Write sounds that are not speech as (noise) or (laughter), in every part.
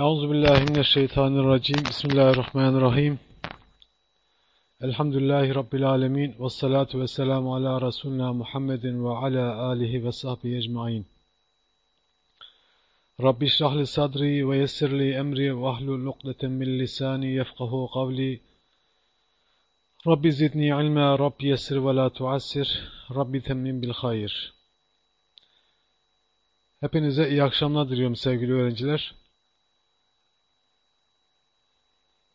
Euzu billahi mineşşeytanirracim. Bismillahirrahmanirrahim. Elhamdülillahi rabbil alamin ve salatu vesselamu ala resulina Muhammedin ve ala alihi ve sahbihi ecmaîn. Rabbi şrah li sadri ve yessir li emri ve ahlul ukdeten min lisani yefkahu kavli. Rabbi zidni ilma, Rabbi yessir ve la tuassir, Rabbi temmin bil hayır. Hepinize iyi akşamlar diliyorum sevgili öğrenciler.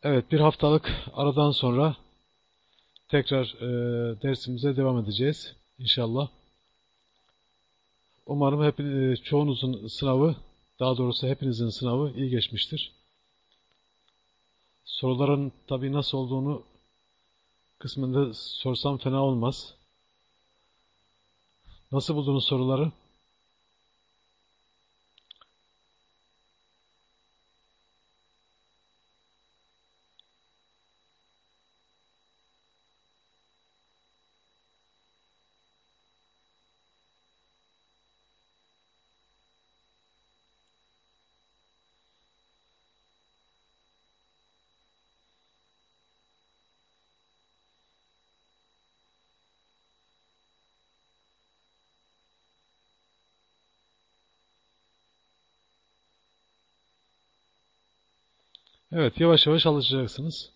Evet, bir haftalık aradan sonra tekrar e, dersimize devam edeceğiz inşallah. Umarım hep, e, çoğunuzun sınavı, daha doğrusu hepinizin sınavı iyi geçmiştir. Soruların tabii nasıl olduğunu kısmında sorsam fena olmaz. Nasıl buldunuz soruları? Evet, yavaş yavaş alışacaksınız.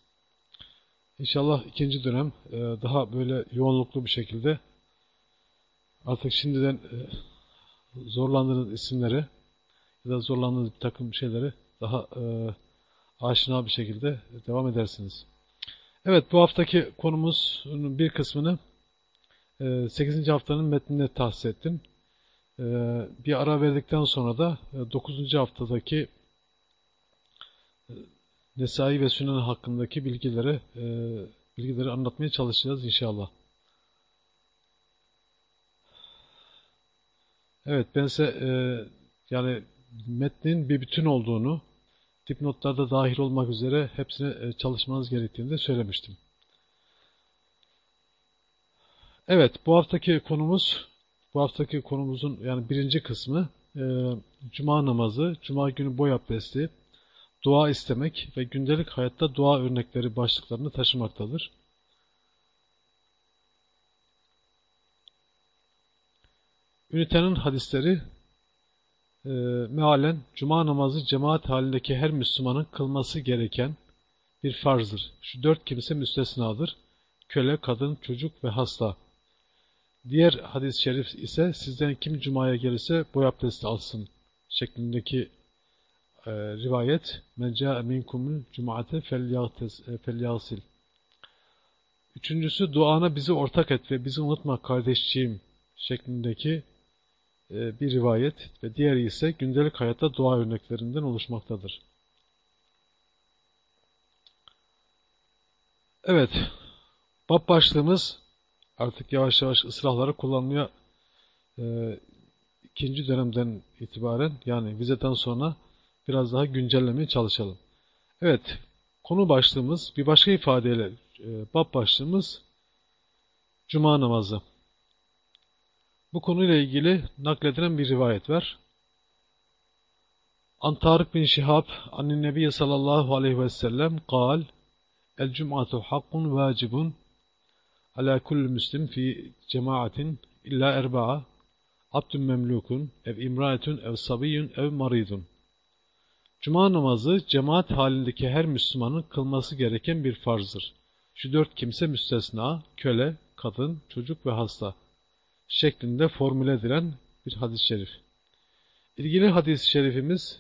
İnşallah ikinci dönem e, daha böyle yoğunluklu bir şekilde artık şimdiden e, zorlandığınız isimleri ya da zorlandığınız bir takım şeyleri daha e, aşina bir şekilde devam edersiniz. Evet, bu haftaki konumuzun bir kısmını 8. haftanın metnine tahsis ettim. Bir ara verdikten sonra da 9. haftadaki Nesai ve Sünan hakkındaki bilgileri e, bilgileri anlatmaya çalışacağız inşallah. Evet ben size e, yani metnin bir bütün olduğunu dipnotlarda dahil olmak üzere hepsine e, çalışmanız gerektiğini de söylemiştim. Evet bu haftaki konumuz bu haftaki konumuzun yani birinci kısmı e, Cuma namazı, Cuma günü boy abdesti, dua istemek ve gündelik hayatta dua örnekleri başlıklarını taşımaktadır. Ünitenin hadisleri e, mealen cuma namazı cemaat halindeki her Müslümanın kılması gereken bir farzdır. Şu dört kimse müstesnadır. Köle, kadın, çocuk ve hasta. Diğer hadis-i şerif ise sizden kim cumaya gelirse boy abdesti alsın şeklindeki e, rivayet men ca'e minkumul cum'ate felyasil. Üçüncüsü duana bizi ortak et ve bizi unutma kardeşciğim şeklindeki e, bir rivayet ve diğeri ise gündelik hayatta dua örneklerinden oluşmaktadır. Evet, bab başlığımız artık yavaş yavaş ıslahları kullanmaya e, ikinci dönemden itibaren yani vizeden sonra biraz daha güncellemeye çalışalım. Evet, konu başlığımız bir başka ifadeyle e, bab başlığımız Cuma namazı. Bu konuyla ilgili nakledilen bir rivayet var. An bin Şihab anin Nebiye sallallahu aleyhi ve sellem kal El cum'atu hakkun vacibun ala kulli müslim fi cemaatin illa erba'a abdun memlukun ev imraetun ev sabiyyun ev maridun Cuma namazı cemaat halindeki her Müslümanın kılması gereken bir farzdır. Şu dört kimse müstesna, köle, kadın, çocuk ve hasta şeklinde formüle edilen bir hadis-i şerif. İlgili hadis-i şerifimiz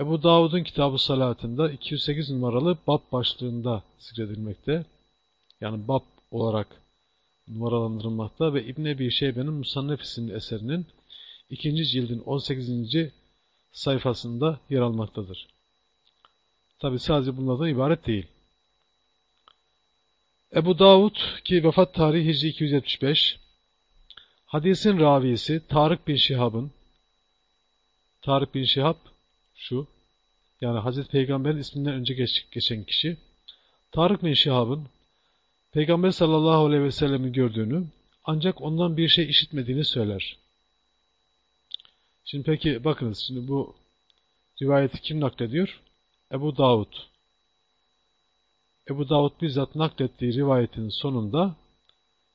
Ebu Davud'un kitabı salatında 208 numaralı bab başlığında zikredilmekte. Yani bab olarak numaralandırılmakta ve İbn Ebi Şeybe'nin Musannef isimli eserinin ikinci cildin 18 sayfasında yer almaktadır. Tabi sadece bunlardan ibaret değil. Ebu Davud ki vefat tarihi Hicri 275 hadisin ravisi Tarık bin Şihab'ın Tarık bin Şihab şu yani Hazreti Peygamber'in isminden önce geç, geçen kişi Tarık bin Şihab'ın Peygamber sallallahu aleyhi ve sellem'i gördüğünü ancak ondan bir şey işitmediğini söyler. Şimdi peki bakınız şimdi bu rivayeti kim naklediyor? Ebu Davud Ebu Davud bizzat naklettiği rivayetin sonunda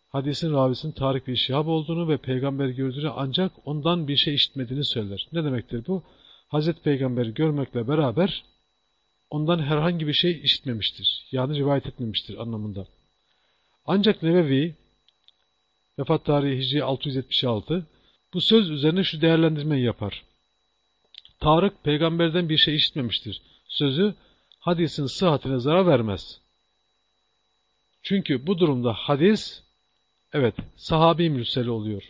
hadisin ravisinin Tarık bir Şihab olduğunu ve peygamber gördüğünü ancak ondan bir şey işitmediğini söyler. Ne demektir bu? Hazreti Peygamberi görmekle beraber ondan herhangi bir şey işitmemiştir. Yani rivayet etmemiştir anlamında. Ancak Nevevi vefat tarihi Hicri 676 bu söz üzerine şu değerlendirmeyi yapar. Tarık peygamberden bir şey işitmemiştir. Sözü hadisin sıhhatine zarar vermez. Çünkü bu durumda hadis evet sahabi mürseli oluyor.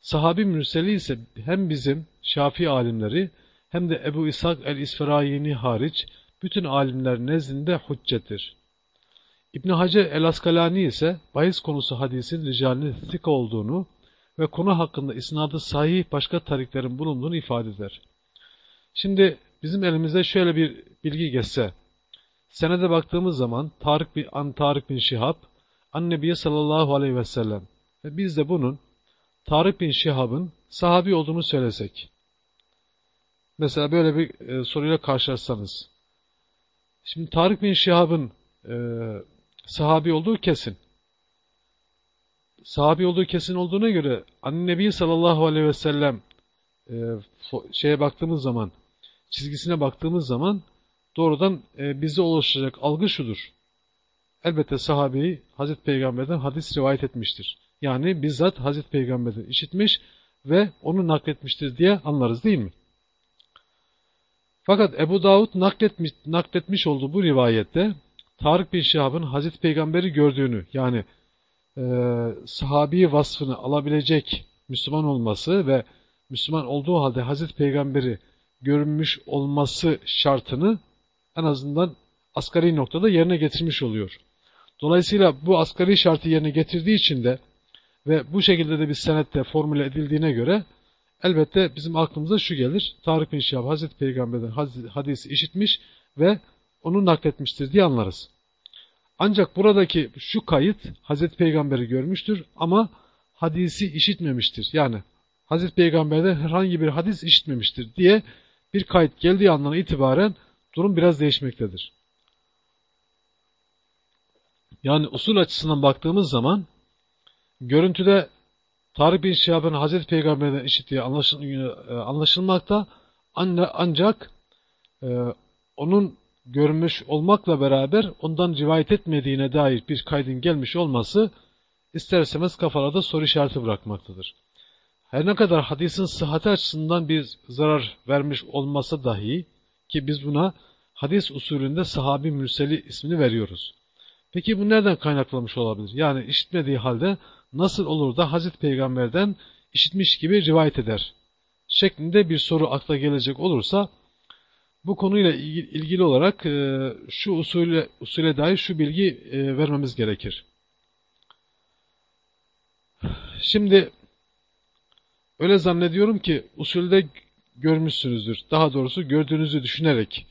Sahabi mürseli ise hem bizim Şafii alimleri hem de Ebu İshak el-İsferayini hariç bütün alimler nezdinde hüccettir. İbn Hacer el-Askalani ise bahis konusu hadisin ricalinin sika olduğunu ve konu hakkında isnadı sahih başka tariklerin bulunduğunu ifade eder. Şimdi bizim elimizde şöyle bir bilgi geçse, senede baktığımız zaman Tarık bin, An Tarık bin Şihab, Annebiye sallallahu aleyhi ve sellem ve biz de bunun Tarık bin Şihab'ın sahabi olduğunu söylesek, mesela böyle bir e, soruyla karşılaşsanız, şimdi Tarık bin Şihab'ın e, sahabi olduğu kesin sahabi olduğu kesin olduğuna göre Nebi sallallahu aleyhi ve sellem e, şeye baktığımız zaman çizgisine baktığımız zaman doğrudan e, bize oluşacak algı şudur. Elbette sahabeyi Hazreti Peygamber'den hadis rivayet etmiştir. Yani bizzat Hazreti Peygamber'den işitmiş ve onu nakletmiştir diye anlarız değil mi? Fakat Ebu Davud nakletmiş, nakletmiş olduğu bu rivayette Tarık bin Şihab'ın Hazreti Peygamber'i gördüğünü yani e, sahabi vasfını alabilecek Müslüman olması ve Müslüman olduğu halde Hazreti Peygamber'i görünmüş olması şartını en azından asgari noktada yerine getirmiş oluyor. Dolayısıyla bu asgari şartı yerine getirdiği için de ve bu şekilde de bir senette formüle edildiğine göre elbette bizim aklımıza şu gelir. Tarık bin Şihab Hazreti Peygamber'den hadisi işitmiş ve onu nakletmiştir diye anlarız. Ancak buradaki şu kayıt Hazreti Peygamber'i görmüştür ama hadisi işitmemiştir. Yani Hazreti Peygamber'den herhangi bir hadis işitmemiştir diye bir kayıt geldiği andan itibaren durum biraz değişmektedir. Yani usul açısından baktığımız zaman görüntüde Tarık bin Şihab'ın Hazreti Peygamber'den işittiği e, anlaşılmakta ancak e, onun görmüş olmakla beraber ondan rivayet etmediğine dair bir kaydın gelmiş olması isterseniz kafalarda soru işareti bırakmaktadır. Her ne kadar hadisin sıhhati açısından bir zarar vermiş olmasa dahi ki biz buna hadis usulünde sahabi mürseli ismini veriyoruz. Peki bu nereden kaynaklanmış olabilir? Yani işitmediği halde nasıl olur da Hazreti Peygamber'den işitmiş gibi rivayet eder? Şeklinde bir soru akla gelecek olursa bu konuyla ilgili olarak e, şu usule, usule dair şu bilgi e, vermemiz gerekir. Şimdi öyle zannediyorum ki usulde görmüşsünüzdür. Daha doğrusu gördüğünüzü düşünerek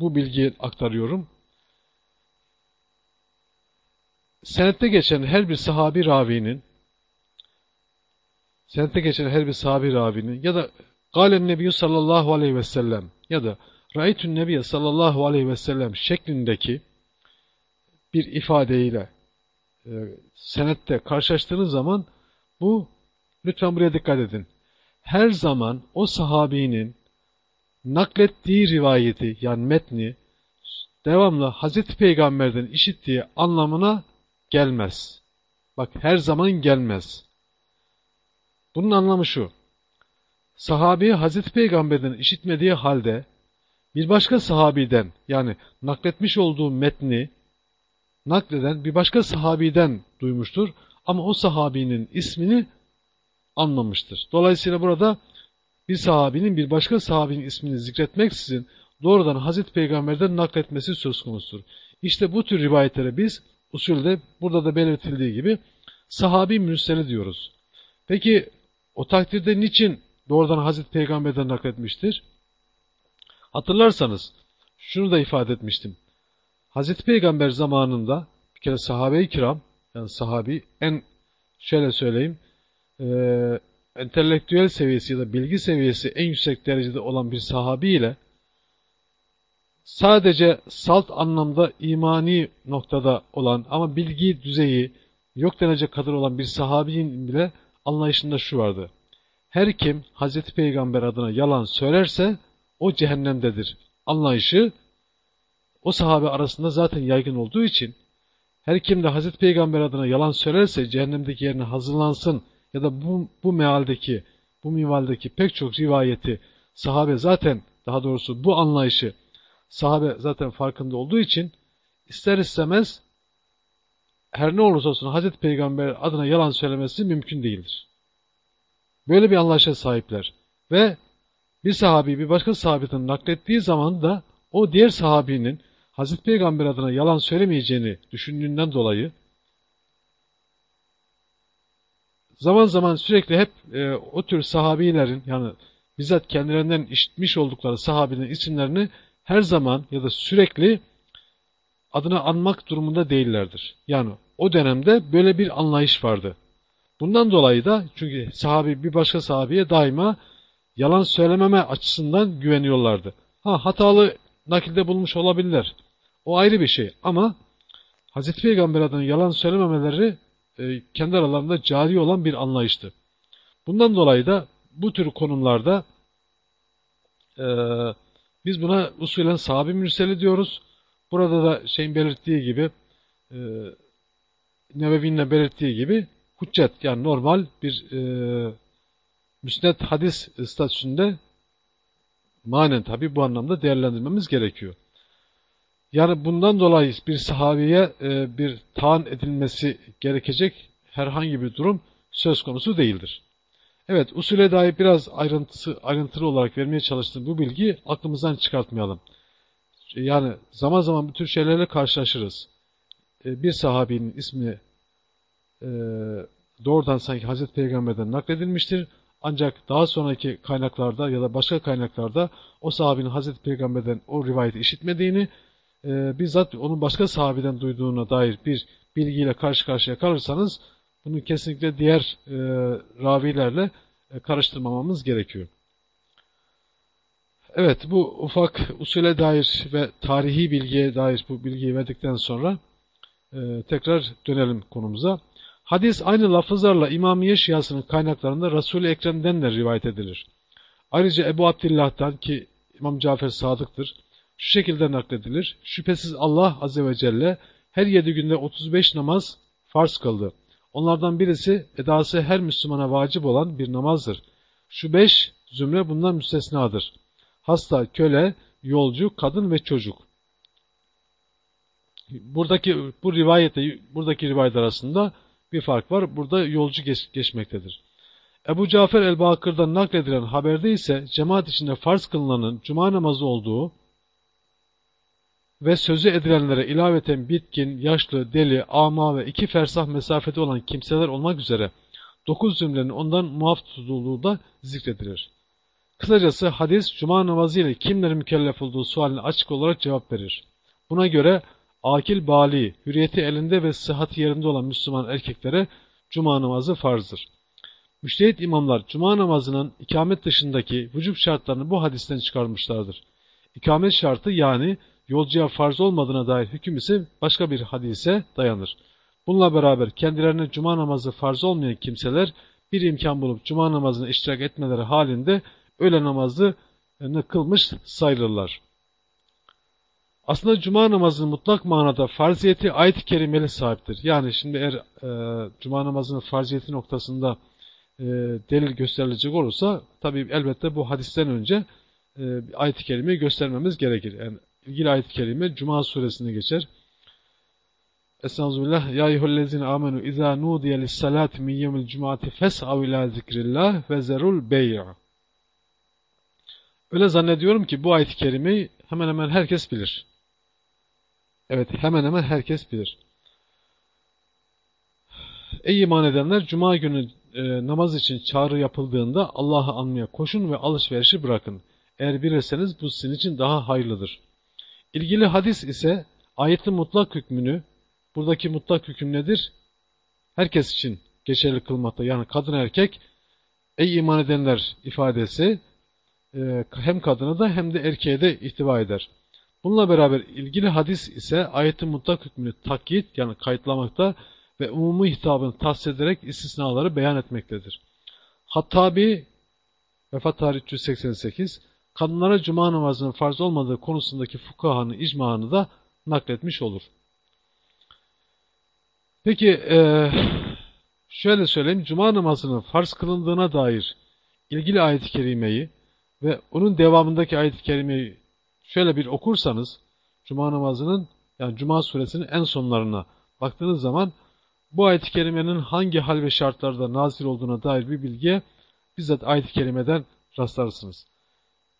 bu bilgiyi aktarıyorum. Senette geçen her bir sahabi ravinin senette geçen her bir sahabi ravinin ya da Galen Nebiyyü sallallahu aleyhi ve sellem ya da Ra'ytün Nebiye sallallahu aleyhi ve sellem şeklindeki bir ifadeyle e, senette karşılaştığınız zaman bu lütfen buraya dikkat edin. Her zaman o sahabinin naklettiği rivayeti yani metni devamlı Hazreti Peygamber'den işittiği anlamına gelmez. Bak her zaman gelmez. Bunun anlamı şu. Sahabi Hazreti Peygamber'den işitmediği halde bir başka sahabiden yani nakletmiş olduğu metni nakleden bir başka sahabiden duymuştur ama o sahabinin ismini anlamıştır. Dolayısıyla burada bir sahabinin bir başka sahabinin ismini zikretmeksizin doğrudan Hazreti Peygamber'den nakletmesi söz konusudur. İşte bu tür rivayetlere biz usulde burada da belirtildiği gibi sahabi mürseli diyoruz. Peki o takdirde niçin doğrudan Hazreti Peygamber'den nakletmiştir? Hatırlarsanız şunu da ifade etmiştim. Hazreti Peygamber zamanında bir kere sahabe-i kiram, yani sahabi en şöyle söyleyeyim, e, entelektüel seviyesi ya da bilgi seviyesi en yüksek derecede olan bir sahabi ile sadece salt anlamda imani noktada olan ama bilgi düzeyi yok denecek kadar olan bir sahabinin bile anlayışında şu vardı. Her kim Hazreti Peygamber adına yalan söylerse o cehennemdedir. Anlayışı o sahabe arasında zaten yaygın olduğu için her kim de Hazreti Peygamber adına yalan söylerse cehennemdeki yerine hazırlansın ya da bu, bu mealdeki, bu minvaldeki pek çok rivayeti sahabe zaten daha doğrusu bu anlayışı sahabe zaten farkında olduğu için ister istemez her ne olursa olsun Hazreti Peygamber adına yalan söylemesi mümkün değildir. Böyle bir anlayışa sahipler. Ve bir sahabi bir başka sahabeden naklettiği zaman da o diğer sahabinin Hazreti Peygamber adına yalan söylemeyeceğini düşündüğünden dolayı zaman zaman sürekli hep e, o tür sahabilerin yani bizzat kendilerinden işitmiş oldukları sahabinin isimlerini her zaman ya da sürekli adını anmak durumunda değillerdir. Yani o dönemde böyle bir anlayış vardı. Bundan dolayı da çünkü sahabi bir başka sahabiye daima yalan söylememe açısından güveniyorlardı. Ha hatalı nakilde bulmuş olabilirler. O ayrı bir şey ama Hazreti Peygamber adına yalan söylememeleri e, kendi aralarında cari olan bir anlayıştı. Bundan dolayı da bu tür konumlarda e, biz buna usulen sahabi mürseli diyoruz. Burada da şeyin belirttiği gibi e, Nebevi'nin belirttiği gibi hüccet yani normal bir e, müsned hadis statüsünde manen tabi bu anlamda değerlendirmemiz gerekiyor. Yani bundan dolayı bir sahabiye e, bir taan edilmesi gerekecek herhangi bir durum söz konusu değildir. Evet, usule dair biraz ayrıntısı, ayrıntılı olarak vermeye çalıştığım bu bilgiyi aklımızdan çıkartmayalım. Yani zaman zaman bu tür şeylerle karşılaşırız. E, bir sahabinin ismi e, doğrudan sanki Hazreti Peygamber'den nakledilmiştir. Ancak daha sonraki kaynaklarda ya da başka kaynaklarda o sahabinin Hazreti Peygamber'den o rivayeti işitmediğini, e, bizzat onun başka sahabeden duyduğuna dair bir bilgiyle karşı karşıya kalırsanız bunu kesinlikle diğer e, ravilerle e, karıştırmamamız gerekiyor. Evet bu ufak usule dair ve tarihi bilgiye dair bu bilgiyi verdikten sonra e, tekrar dönelim konumuza. Hadis aynı lafızlarla İmamiye Şiasının kaynaklarında Resul-i Ekrem'den de rivayet edilir. Ayrıca Ebu Abdillah'tan ki İmam Cafer Sadık'tır, şu şekilde nakledilir. Şüphesiz Allah Azze ve Celle her yedi günde 35 namaz farz kıldı. Onlardan birisi edası her Müslümana vacip olan bir namazdır. Şu beş zümre bundan müstesnadır. Hasta, köle, yolcu, kadın ve çocuk. Buradaki bu rivayette buradaki rivayet arasında bir fark var. Burada yolcu geç, geçmektedir. Ebu Cafer el-Bakır'dan nakledilen haberde ise cemaat içinde farz kılınanın cuma namazı olduğu ve sözü edilenlere ilaveten bitkin, yaşlı, deli, ama ve iki fersah mesafede olan kimseler olmak üzere dokuz zümrenin ondan muaf tutulduğu da zikredilir. Kısacası hadis cuma namazı ile kimlerin mükellef olduğu sualine açık olarak cevap verir. Buna göre akil bali, hürriyeti elinde ve sıhhati yerinde olan Müslüman erkeklere cuma namazı farzdır. Müştehit imamlar cuma namazının ikamet dışındaki vücub şartlarını bu hadisten çıkarmışlardır. İkamet şartı yani yolcuya farz olmadığına dair hüküm ise başka bir hadise dayanır. Bununla beraber kendilerine cuma namazı farz olmayan kimseler bir imkan bulup cuma namazına iştirak etmeleri halinde öğle namazını kılmış sayılırlar. Aslında cuma namazının mutlak manada farziyeti ayet-i kerimeli sahiptir. Yani şimdi eğer e, cuma namazının farziyeti noktasında e, delil gösterilecek olursa tabi elbette bu hadisten önce e, ayet-i kerimeyi göstermemiz gerekir. Yani ilgili ayet-i kerime Cuma suresinde geçer. Estağfirullah. Ya eyyühellezine amenu izâ nudiye lissalâti min yevmil cumati fes'av ilâ zikrillah ve zerul bey'a. Öyle zannediyorum ki bu ayet-i kerimeyi hemen hemen herkes bilir. Evet hemen hemen herkes bilir. Ey iman edenler cuma günü e, namaz için çağrı yapıldığında Allah'ı anmaya koşun ve alışverişi bırakın. Eğer bilirseniz bu sizin için daha hayırlıdır. İlgili hadis ise ayetin mutlak hükmünü, buradaki mutlak hüküm nedir? Herkes için geçerli kılmakta. Yani kadın erkek, ey iman edenler ifadesi e, hem kadını da hem de erkeğe de ihtiva eder. Bununla beraber ilgili hadis ise ayetin mutlak hükmünü takyit yani kayıtlamakta ve umumi hitabını tahsis ederek istisnaları beyan etmektedir. Hattabi vefat tarihi 388 kadınlara cuma namazının farz olmadığı konusundaki fukahanın icmağını da nakletmiş olur. Peki e, şöyle söyleyeyim cuma namazının farz kılındığına dair ilgili ayet-i kerimeyi ve onun devamındaki ayet-i kerimeyi şöyle bir okursanız cuma namazının yani cuma suresinin en sonlarına baktığınız zaman bu ayet-i kerimenin hangi hal ve şartlarda nazil olduğuna dair bir bilgiye bizzat ayet-i kerimeden rastlarsınız.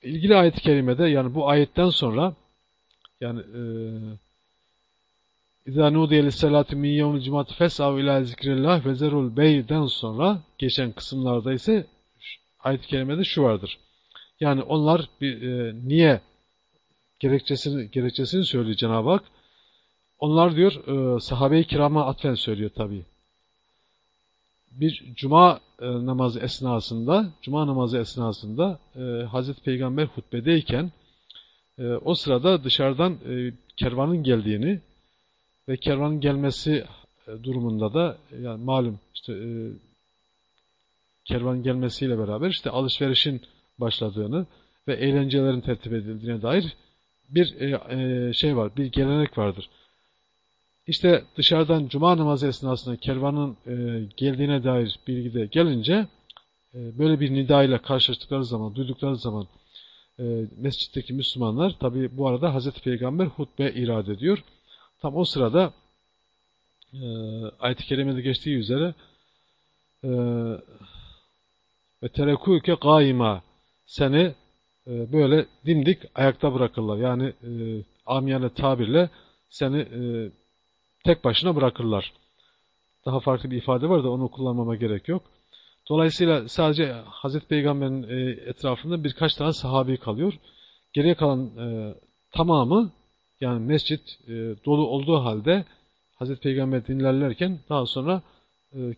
İlgili ayet-i kerimede yani bu ayetten sonra yani İzâ nûdiye lisselâti min yevmil cumâti fes'av ilâ zikrillah ve zerul bey'den sonra geçen kısımlarda ise ayet-i kerimede şu vardır. Yani onlar bir, e, niye gerekçesini, gerekçesini söylüyor Cenab-ı Hak. Onlar diyor e, sahabe-i kirama atfen söylüyor tabi. Bir cuma e, namazı esnasında, cuma namazı esnasında e, Hazreti Peygamber hutbedeyken e, o sırada dışarıdan e, kervanın geldiğini ve kervanın gelmesi e, durumunda da yani malum işte e, kervan gelmesiyle beraber işte alışverişin başladığını ve eğlencelerin tertip edildiğine dair bir e, e, şey var, bir gelenek vardır. İşte dışarıdan cuma namazı esnasında kervanın e, geldiğine dair bilgi de gelince e, böyle bir nida ile karşılaştıkları zaman, duydukları zaman e, mescitteki Müslümanlar tabi bu arada Hazreti Peygamber hutbe irade ediyor. Tam o sırada e, ayet-i kerimede geçtiği üzere e, ve terekûke gâima seni e, böyle dimdik ayakta bırakırlar. Yani e, amiyane tabirle seni e, tek başına bırakırlar. Daha farklı bir ifade var da onu kullanmama gerek yok. Dolayısıyla sadece Hazreti Peygamber'in e, etrafında birkaç tane sahabi kalıyor. Geriye kalan e, tamamı yani mescit dolu olduğu halde Hazreti Peygamber dinlerlerken daha sonra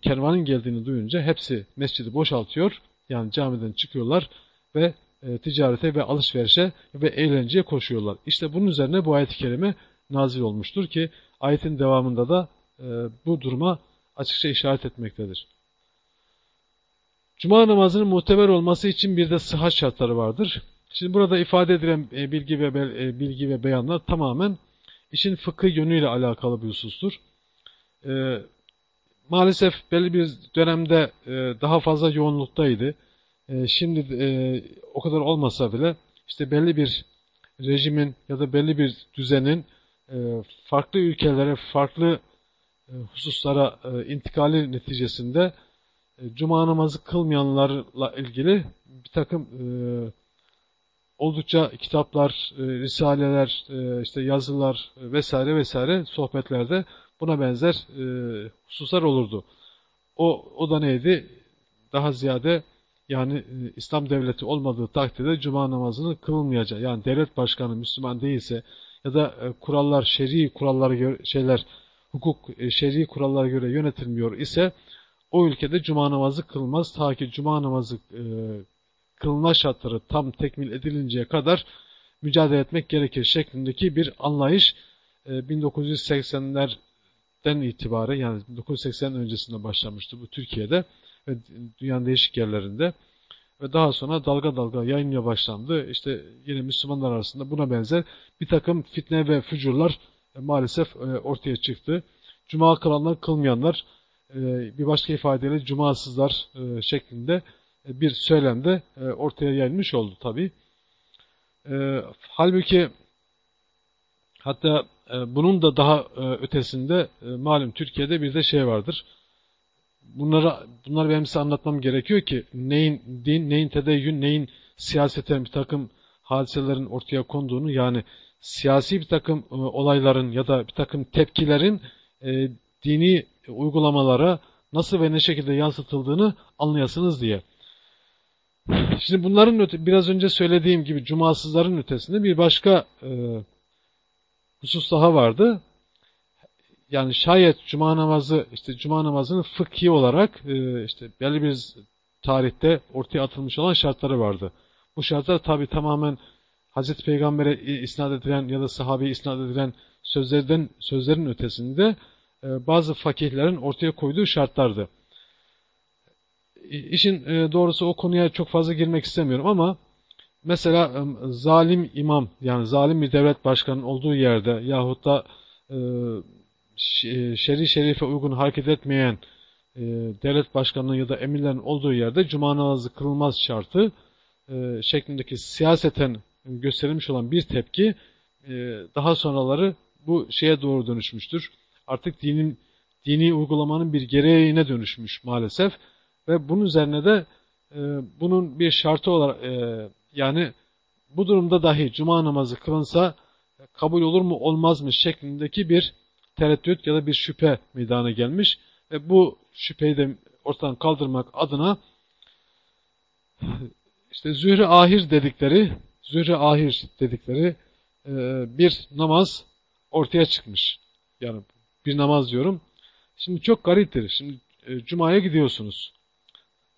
kervanın geldiğini duyunca hepsi mescidi boşaltıyor. Yani camiden çıkıyorlar ve e, ticarete ve alışverişe ve eğlenceye koşuyorlar. İşte bunun üzerine bu ayet-i kerime nazil olmuştur ki ayetin devamında da e, bu duruma açıkça işaret etmektedir. Cuma namazının muhteber olması için bir de sıhhat şartları vardır. Şimdi burada ifade edilen e, bilgi ve bilgi ve beyanlar tamamen işin fıkıh yönüyle alakalı bir husustur. Maalesef belli bir dönemde daha fazla yoğunluktaydı. E, şimdi e, o kadar olmasa bile işte belli bir rejimin ya da belli bir düzenin e, farklı ülkelere, farklı e, hususlara e, intikali neticesinde cuma namazı kılmayanlarla ilgili bir takım oldukça kitaplar, risaleler, işte yazılar vesaire vesaire sohbetlerde buna benzer hususlar olurdu. O, o da neydi? Daha ziyade yani e, İslam devleti olmadığı takdirde cuma namazını kılınmayacak. Yani devlet başkanı Müslüman değilse ya da e, kurallar, şer'i kurallara göre şeyler, hukuk e, şer'i kurallara göre yönetilmiyor ise o ülkede cuma namazı kılmaz. Ta ki cuma namazı e, kılma şartları tam tekmil edilinceye kadar mücadele etmek gerekir şeklindeki bir anlayış e, 1980'lerden itibaren yani 1980 öncesinde başlamıştı bu Türkiye'de ve dünyanın değişik yerlerinde ve daha sonra dalga dalga yayınlıyor başlandı. İşte yine Müslümanlar arasında buna benzer bir takım fitne ve fücurlar e, maalesef e, ortaya çıktı. Cuma kılanlar kılmayanlar e, bir başka ifadeyle cumasızlar şeklinde bir söylemde ortaya yayılmış oldu tabi. Halbuki hatta bunun da daha ötesinde malum Türkiye'de bir de şey vardır bunlara bunlar benim size anlatmam gerekiyor ki neyin din, neyin tedeyyün, neyin siyaseten bir takım hadiselerin ortaya konduğunu yani siyasi bir takım e, olayların ya da bir takım tepkilerin e, dini uygulamalara nasıl ve ne şekilde yansıtıldığını anlayasınız diye. Şimdi bunların öte, biraz önce söylediğim gibi cumasızların ötesinde bir başka e, husus daha vardı yani şayet cuma namazı işte cuma namazının fıkhi olarak e, işte belli bir tarihte ortaya atılmış olan şartları vardı. Bu şartlar tabi tamamen Hazreti Peygamber'e isnat edilen ya da sahabeye isnat edilen sözlerden sözlerin ötesinde e, bazı fakihlerin ortaya koyduğu şartlardı. İşin e, doğrusu o konuya çok fazla girmek istemiyorum ama mesela zalim imam yani zalim bir devlet başkanının olduğu yerde yahut da şer'i şerife uygun hareket etmeyen devlet başkanının ya da emirlerin olduğu yerde cuma namazı kılınmaz şartı şeklindeki siyaseten gösterilmiş olan bir tepki daha sonraları bu şeye doğru dönüşmüştür. Artık dinin dini uygulamanın bir gereğine dönüşmüş maalesef ve bunun üzerine de e, bunun bir şartı olarak e, yani bu durumda dahi cuma namazı kılınsa kabul olur mu olmaz mı şeklindeki bir tereddüt ya da bir şüphe meydana gelmiş ve bu şüpheyi de ortadan kaldırmak adına işte zühre ahir dedikleri zühre ahir dedikleri e, bir namaz ortaya çıkmış. Yani bir namaz diyorum. Şimdi çok gariptir. Şimdi e, Cuma'ya gidiyorsunuz.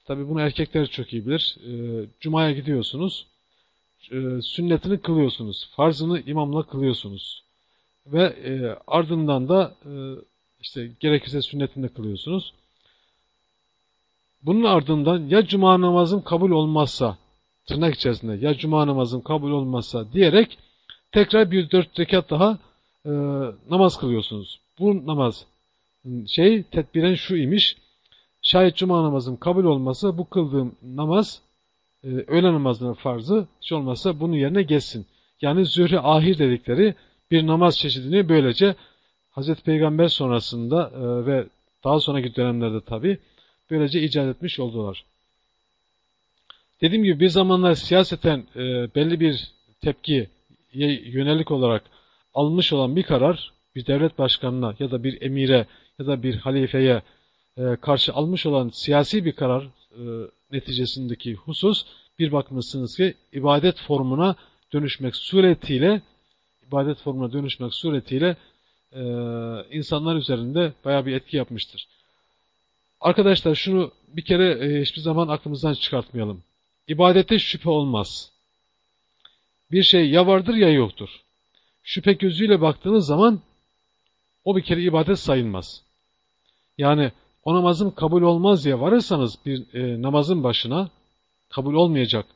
Tabi bunu erkekler çok iyi bilir. E, Cuma'ya gidiyorsunuz. Sünnetini kılıyorsunuz. Farzını imamla kılıyorsunuz. Ve e, ardından da e, işte gerekirse sünnetini de kılıyorsunuz. Bunun ardından ya cuma namazım kabul olmazsa tırnak içerisinde ya cuma namazım kabul olmazsa diyerek tekrar bir dört rekat daha e, namaz kılıyorsunuz. Bu namaz şey tedbiren şu imiş. Şayet cuma namazım kabul olmasa bu kıldığım namaz e, öğle namazının farzı hiç olmazsa bunun yerine geçsin. Yani zühre ahir dedikleri bir namaz çeşidini böylece Hazreti Peygamber sonrasında e, ve daha sonraki dönemlerde tabi böylece icat etmiş oldular. Dediğim gibi bir zamanlar siyaseten e, belli bir tepki yönelik olarak almış olan bir karar bir devlet başkanına ya da bir emire ya da bir halifeye e, karşı almış olan siyasi bir karar neticesindeki husus bir bakmışsınız ki ibadet formuna dönüşmek suretiyle ibadet formuna dönüşmek suretiyle e, insanlar üzerinde baya bir etki yapmıştır. Arkadaşlar şunu bir kere e, hiçbir zaman aklımızdan çıkartmayalım. İbadete şüphe olmaz. Bir şey ya vardır ya yoktur. Şüphe gözüyle baktığınız zaman o bir kere ibadet sayılmaz. Yani o namazım kabul olmaz diye varırsanız bir e, namazın başına kabul olmayacak.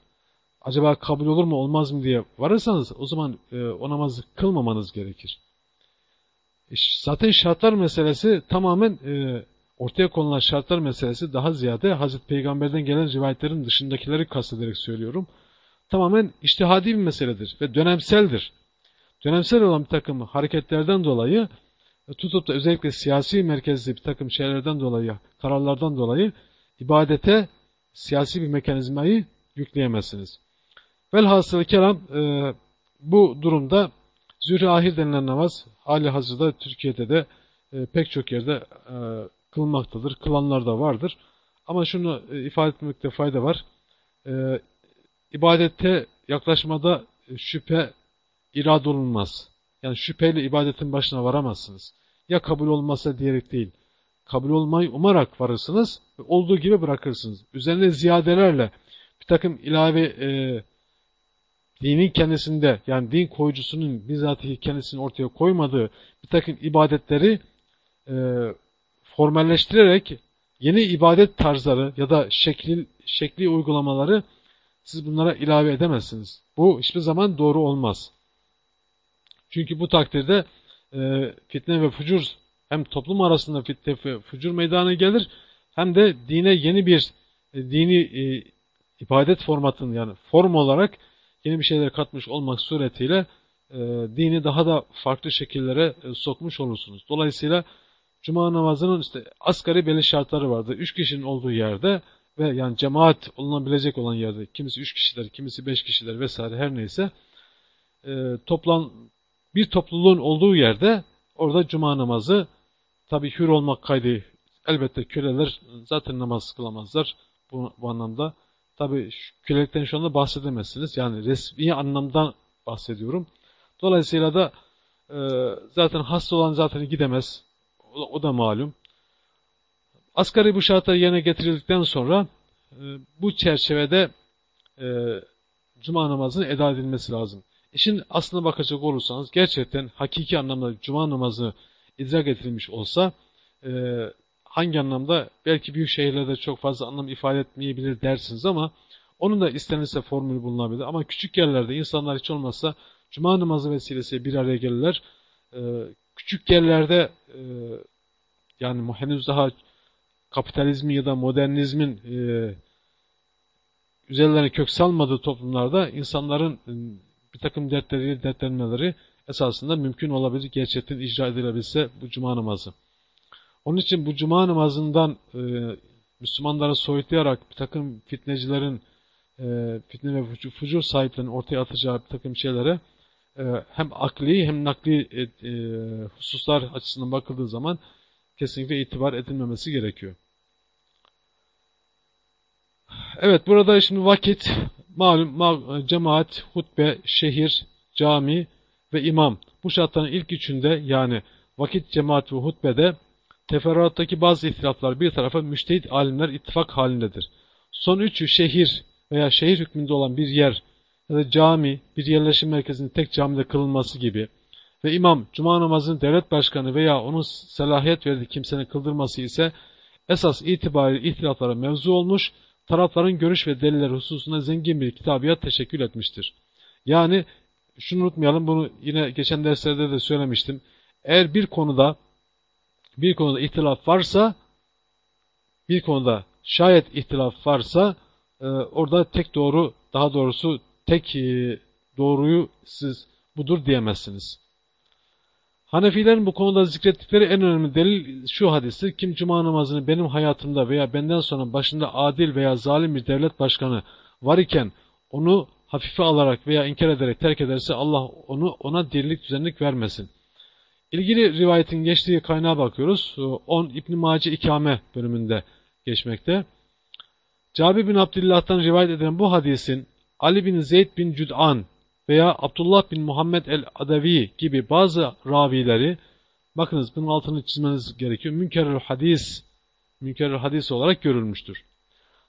Acaba kabul olur mu olmaz mı diye varırsanız o zaman e, o namazı kılmamanız gerekir. E, zaten şartlar meselesi tamamen e, ortaya konulan şartlar meselesi daha ziyade Hazreti Peygamber'den gelen rivayetlerin dışındakileri kastederek söylüyorum. Tamamen iştihadi bir meseledir ve dönemseldir. Dönemsel olan bir takım hareketlerden dolayı tutup da özellikle siyasi merkezli bir takım şeylerden dolayı, kararlardan dolayı ibadete siyasi bir mekanizmayı yükleyemezsiniz. Velhasılı kelam e, bu durumda zühre ahir denilen namaz hali hazırda Türkiye'de de e, pek çok yerde e, kılmaktadır. Kılanlar da vardır. Ama şunu e, ifade etmekte fayda var. E, ibadette yaklaşmada şüphe irad olunmaz. Yani şüpheyle ibadetin başına varamazsınız ya kabul olmazsa diyerek değil. Kabul olmayı umarak varırsınız ve olduğu gibi bırakırsınız. Üzerine ziyadelerle bir takım ilave e, dinin kendisinde yani din koyucusunun bizatihi kendisini ortaya koymadığı bir takım ibadetleri e, formalleştirerek yeni ibadet tarzları ya da şekli, şekli uygulamaları siz bunlara ilave edemezsiniz. Bu hiçbir zaman doğru olmaz. Çünkü bu takdirde e, fitne ve fucur hem toplum arasında fitne ve fucur meydana gelir hem de dine yeni bir e, dini e, ibadet formatını yani form olarak yeni bir şeyler katmış olmak suretiyle e, dini daha da farklı şekillere e, sokmuş olursunuz. Dolayısıyla Cuma namazının işte asgari belli şartları vardı. Üç kişinin olduğu yerde ve yani cemaat olunabilecek olan yerde kimisi üç kişiler, kimisi beş kişiler vesaire her neyse e, toplan bir topluluğun olduğu yerde orada cuma namazı tabi hür olmak kaydı elbette köleler zaten namaz kılamazlar bu, bu anlamda. Tabi kölelikten şu anda bahsedemezsiniz. Yani resmi anlamdan bahsediyorum. Dolayısıyla da e, zaten hasta olan zaten gidemez. O, o da malum. Asgari bu şartlar yerine getirildikten sonra e, bu çerçevede e, cuma namazının eda edilmesi lazım. İşin aslına bakacak olursanız gerçekten hakiki anlamda cuma namazı idrak edilmiş olsa e, hangi anlamda belki büyük şehirlerde çok fazla anlam ifade etmeyebilir dersiniz ama onun da istenirse formülü bulunabilir. Ama küçük yerlerde insanlar hiç olmazsa cuma namazı vesilesiyle bir araya gelirler. E, küçük yerlerde e, yani henüz daha kapitalizmin ya da modernizmin e, üzerlerine kök salmadığı toplumlarda insanların e, bir takım dertleri, dertlenmeleri esasında mümkün olabilir. Gerçekten icra edilebilse bu cuma namazı. Onun için bu cuma namazından e, Müslümanları soyutlayarak bir takım fitnecilerin e, fitne ve fucur sahiplerinin ortaya atacağı bir takım şeylere e, hem akli hem nakli e, e, hususlar açısından bakıldığı zaman kesinlikle itibar edilmemesi gerekiyor. Evet burada şimdi vakit, malum cemaat, hutbe, şehir, cami ve imam. Bu şartların ilk üçünde yani vakit, cemaat ve hutbede teferruattaki bazı ihtilaflar bir tarafa müştehit alimler ittifak halindedir. Son üçü şehir veya şehir hükmünde olan bir yer ya da cami, bir yerleşim merkezinin tek camide kılınması gibi ve imam, cuma namazının devlet başkanı veya onun selahiyet verdiği kimsenin kıldırması ise esas itibariyle ihtilaflara mevzu olmuş, tarafların görüş ve deliller hususunda zengin bir kitabiyat teşekkül etmiştir. Yani şunu unutmayalım, bunu yine geçen derslerde de söylemiştim. Eğer bir konuda bir konuda ihtilaf varsa bir konuda şayet ihtilaf varsa e, orada tek doğru daha doğrusu tek e, doğruyu siz budur diyemezsiniz. Hanefilerin bu konuda zikrettikleri en önemli delil şu hadisi, kim cuma namazını benim hayatımda veya benden sonra başında adil veya zalim bir devlet başkanı var iken onu hafife alarak veya inkar ederek terk ederse Allah onu ona dirilik düzenlik vermesin. İlgili rivayetin geçtiği kaynağa bakıyoruz. 10 İbn Mace ikame bölümünde geçmekte. Cabir bin Abdullah'tan rivayet edilen bu hadisin Ali bin Zeyd bin Cüd'an veya Abdullah bin Muhammed el-Adavi gibi bazı ravileri bakınız bunun altını çizmeniz gerekiyor. Münkerül hadis münkerül hadis olarak görülmüştür.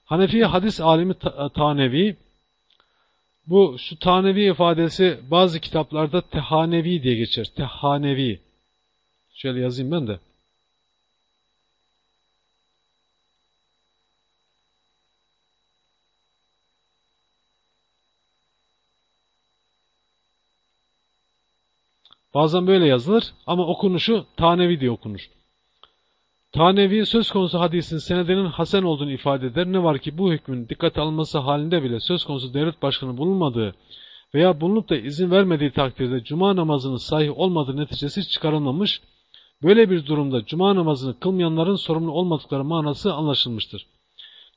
Hanefi hadis alimi Tanevi bu şu Tanevi ifadesi bazı kitaplarda Tehanevi diye geçer. Tehanevi. Şöyle yazayım ben de. Bazen böyle yazılır ama okunuşu tanevi diye okunur. Tanevi söz konusu hadisin senedinin hasen olduğunu ifade eder. Ne var ki bu hükmün dikkat alınması halinde bile söz konusu devlet başkanı bulunmadığı veya bulunup da izin vermediği takdirde cuma namazının sahih olmadığı neticesi çıkarılmamış, böyle bir durumda cuma namazını kılmayanların sorumlu olmadıkları manası anlaşılmıştır.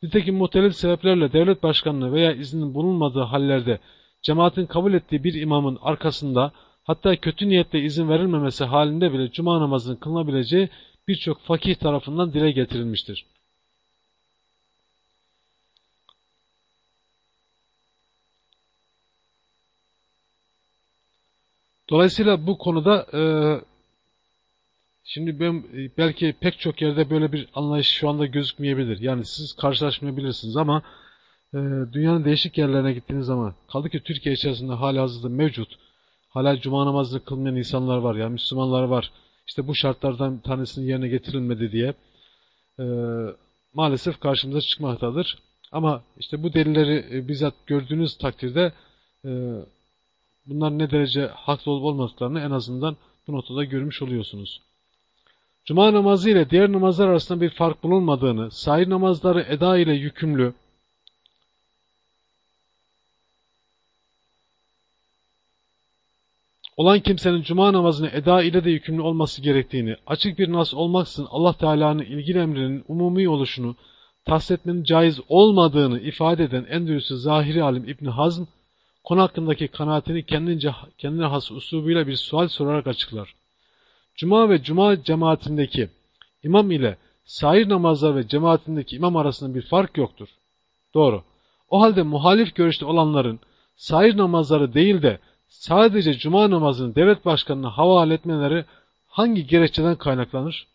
Nitekim muhtelif sebeplerle devlet başkanlığı veya iznin bulunmadığı hallerde cemaatin kabul ettiği bir imamın arkasında hatta kötü niyetle izin verilmemesi halinde bile cuma namazının kılınabileceği birçok fakih tarafından dile getirilmiştir. Dolayısıyla bu konuda e, şimdi ben belki pek çok yerde böyle bir anlayış şu anda gözükmeyebilir. Yani siz karşılaşmayabilirsiniz ama e, dünyanın değişik yerlerine gittiğiniz zaman kaldı ki Türkiye içerisinde hala hazırda mevcut hala cuma namazını kılmayan insanlar var ya Müslümanlar var. İşte bu şartlardan tanesinin yerine getirilmedi diye e, maalesef karşımıza çıkmaktadır. Ama işte bu delilleri e, bizzat gördüğünüz takdirde e, bunlar ne derece haklı olup olmadıklarını en azından bu notada görmüş oluyorsunuz. Cuma namazı ile diğer namazlar arasında bir fark bulunmadığını, sair namazları eda ile yükümlü, olan kimsenin cuma namazını eda ile de yükümlü olması gerektiğini, açık bir nas olmaksızın Allah Teala'nın ilgili emrinin umumi oluşunu tahsis etmenin caiz olmadığını ifade eden Endülüs'ü zahiri alim İbni Hazm, konu hakkındaki kanaatini kendince, kendine has uslubuyla bir sual sorarak açıklar. Cuma ve cuma cemaatindeki imam ile sair namazlar ve cemaatindeki imam arasında bir fark yoktur. Doğru. O halde muhalif görüşte olanların sair namazları değil de sadece cuma namazını devlet başkanına havale etmeleri hangi gerekçeden kaynaklanır?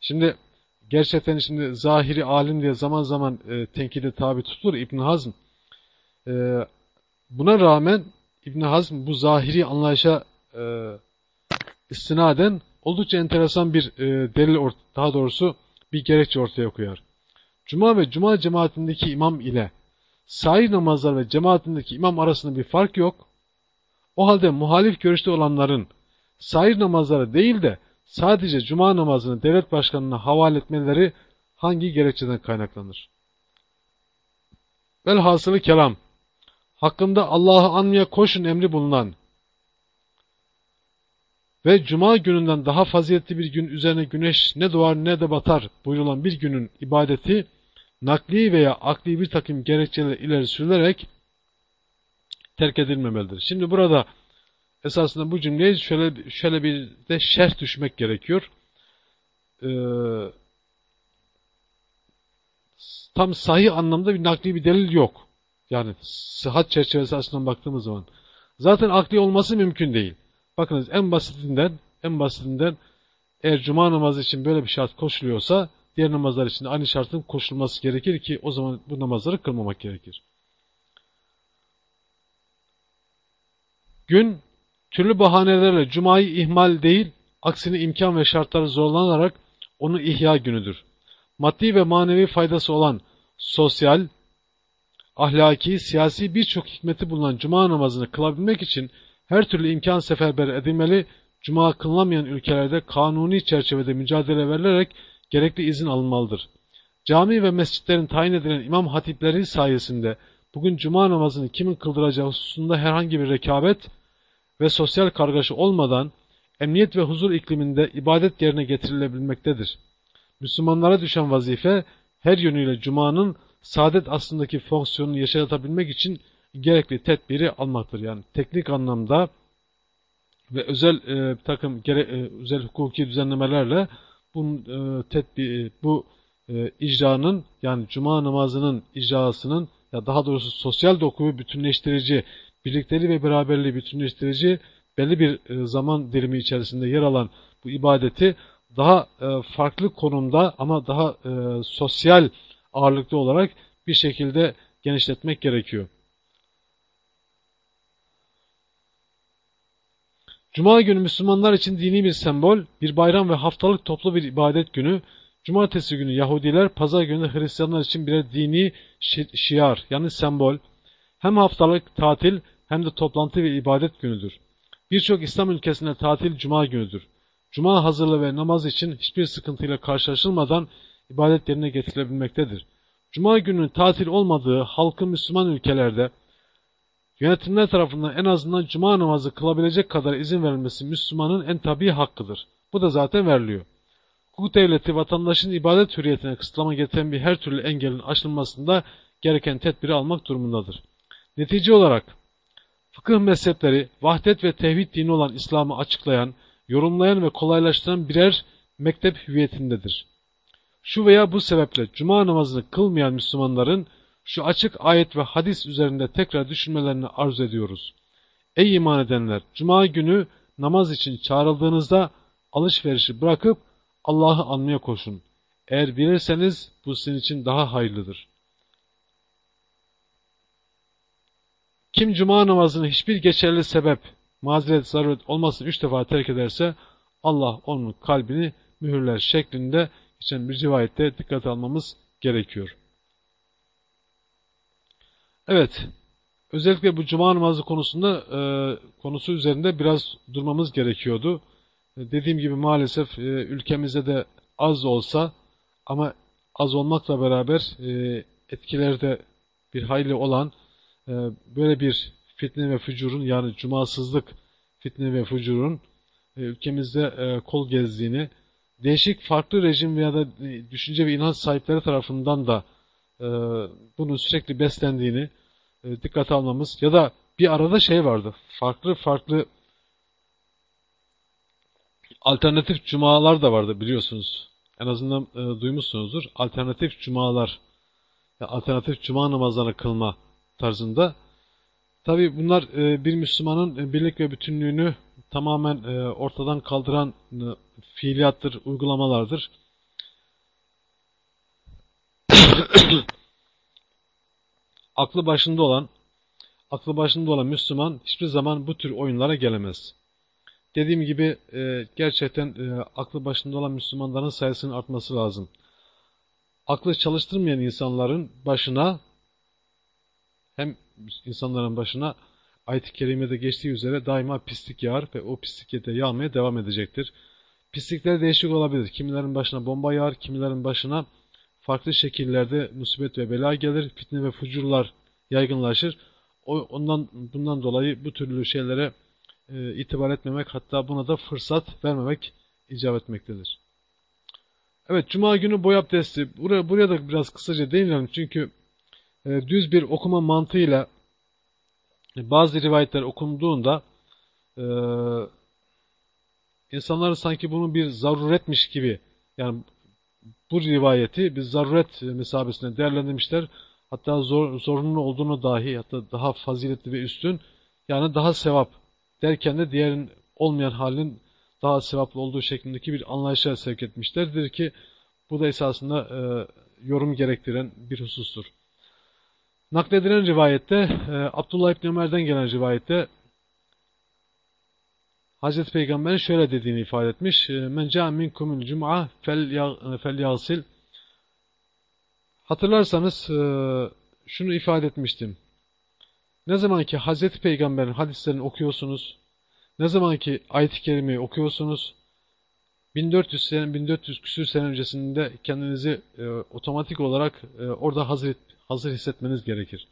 Şimdi gerçekten şimdi zahiri alim diye zaman zaman e, tenkide tabi tutulur İbn Hazm. E, Buna rağmen İbn Hazm bu zahiri anlayışa e, istinaden oldukça enteresan bir e, delil, daha doğrusu bir gerekçe ortaya koyar. Cuma ve Cuma cemaatindeki imam ile sair namazlar ve cemaatindeki imam arasında bir fark yok. O halde muhalif görüşte olanların sair namazları değil de sadece Cuma namazını devlet başkanına havale etmeleri hangi gerekçeden kaynaklanır? Velhasılı kelam, hakkında Allah'ı anmaya koşun emri bulunan ve cuma gününden daha faziletli bir gün üzerine güneş ne doğar ne de batar buyurulan bir günün ibadeti nakli veya akli bir takım gerekçeler ileri sürülerek terk edilmemelidir. Şimdi burada esasında bu cümleye şöyle, şöyle bir de şerh düşmek gerekiyor. Ee, tam sahih anlamda bir nakli bir delil yok. Yani sıhhat çerçevesi açısından baktığımız zaman. Zaten akli olması mümkün değil. Bakınız en basitinden en basitinden eğer cuma namazı için böyle bir şart koşuluyorsa diğer namazlar için de aynı şartın koşulması gerekir ki o zaman bu namazları kılmamak gerekir. Gün türlü bahanelerle cumayı ihmal değil, aksine imkan ve şartları zorlanarak onu ihya günüdür. Maddi ve manevi faydası olan sosyal, ahlaki, siyasi birçok hikmeti bulunan cuma namazını kılabilmek için her türlü imkan seferber edilmeli, cuma kılınamayan ülkelerde kanuni çerçevede mücadele verilerek gerekli izin alınmalıdır. Cami ve mescitlerin tayin edilen imam hatipleri sayesinde bugün cuma namazını kimin kıldıracağı hususunda herhangi bir rekabet ve sosyal kargaşa olmadan emniyet ve huzur ikliminde ibadet yerine getirilebilmektedir. Müslümanlara düşen vazife her yönüyle cumanın saadet aslındaki fonksiyonunu yaşatabilmek için gerekli tedbiri almaktır. Yani teknik anlamda ve özel e, bir takım gere, e, özel hukuki düzenlemelerle bu e, tedbir, bu e, icranın yani cuma namazının icrasının ya daha doğrusu sosyal dokuyu bütünleştirici, birlikteliği ve beraberliği bütünleştirici belli bir e, zaman dilimi içerisinde yer alan bu ibadeti daha e, farklı konumda ama daha e, sosyal ağırlıklı olarak bir şekilde genişletmek gerekiyor. Cuma günü Müslümanlar için dini bir sembol, bir bayram ve haftalık toplu bir ibadet günü. Cumartesi günü Yahudiler, pazar günü Hristiyanlar için birer dini şi şiar yani sembol. Hem haftalık tatil hem de toplantı ve ibadet günüdür. Birçok İslam ülkesinde tatil cuma günüdür. Cuma hazırlığı ve namaz için hiçbir sıkıntıyla karşılaşılmadan ibadet yerine getirilebilmektedir. Cuma gününün tatil olmadığı halkın Müslüman ülkelerde yönetimler tarafından en azından cuma namazı kılabilecek kadar izin verilmesi Müslümanın en tabi hakkıdır. Bu da zaten veriliyor. Hukuk devleti vatandaşın ibadet hürriyetine kısıtlama getiren bir her türlü engelin aşılmasında gereken tedbiri almak durumundadır. Netice olarak fıkıh mezhepleri vahdet ve tevhid dini olan İslam'ı açıklayan, yorumlayan ve kolaylaştıran birer mektep hüviyetindedir. Şu veya bu sebeple cuma namazını kılmayan Müslümanların şu açık ayet ve hadis üzerinde tekrar düşünmelerini arzu ediyoruz. Ey iman edenler! Cuma günü namaz için çağrıldığınızda alışverişi bırakıp Allah'ı anmaya koşun. Eğer bilirseniz bu sizin için daha hayırlıdır. Kim cuma namazını hiçbir geçerli sebep, mazeret, zaruret olmasın üç defa terk ederse Allah onun kalbini mühürler şeklinde geçen bir rivayette dikkat almamız gerekiyor. Evet, özellikle bu cuma namazı konusunda e, konusu üzerinde biraz durmamız gerekiyordu. E, dediğim gibi maalesef e, ülkemizde de az olsa ama az olmakla beraber e, etkilerde bir hayli olan e, böyle bir fitne ve fücurun yani cumasızlık fitne ve fücurun e, ülkemizde e, kol gezdiğini değişik farklı rejim veya da e, düşünce ve inanç sahipleri tarafından da e, bunun sürekli beslendiğini e, dikkate almamız ya da bir arada şey vardı. Farklı farklı alternatif cumalar da vardı biliyorsunuz. En azından e, duymuşsunuzdur. Alternatif cumalar, ya alternatif cuma namazlarını kılma tarzında. Tabi bunlar e, bir Müslümanın e, birlik ve bütünlüğünü tamamen e, ortadan kaldıran e, fiiliyattır, uygulamalardır. (coughs) (coughs) Aklı başında olan, aklı başında olan Müslüman hiçbir zaman bu tür oyunlara gelemez. Dediğim gibi e, gerçekten e, aklı başında olan Müslümanların sayısının artması lazım. Aklı çalıştırmayan insanların başına hem insanların başına ayet-i kerimede geçtiği üzere daima pislik yağar ve o pislik yağmaya devam edecektir. Pislikler değişik olabilir. Kimilerin başına bomba yağar, kimilerin başına farklı şekillerde musibet ve bela gelir, fitne ve fucurlar yaygınlaşır. Ondan bundan dolayı bu türlü şeylere e, itibar etmemek hatta buna da fırsat vermemek icap etmektedir. Evet Cuma günü boy abdesti. Buraya, buraya da biraz kısaca değinelim çünkü e, düz bir okuma mantığıyla bazı rivayetler okunduğunda e, insanlar sanki bunu bir zaruretmiş gibi yani bu rivayeti bir zaruret mesabesine değerlendirmişler. Hatta zor, zorunlu olduğunu dahi hatta daha faziletli ve üstün yani daha sevap derken de diğerin olmayan halin daha sevaplı olduğu şeklindeki bir anlayışa sevk etmişlerdir ki bu da esasında e, yorum gerektiren bir husustur. Nakledilen rivayette e, Abdullah İbni Ömer'den gelen rivayette Hazreti Peygamber şöyle dediğini ifade etmiş. E, Men ca'a minkumul cum'a fel yagsil Hatırlarsanız e, şunu ifade etmiştim. Ne zaman ki Hazreti Peygamber'in hadislerini okuyorsunuz, ne zaman ki ayet-i kerimeyi okuyorsunuz, 1400 sene, 1400 küsür sene öncesinde kendinizi e, otomatik olarak e, orada hazır, hazır hissetmeniz gerekir.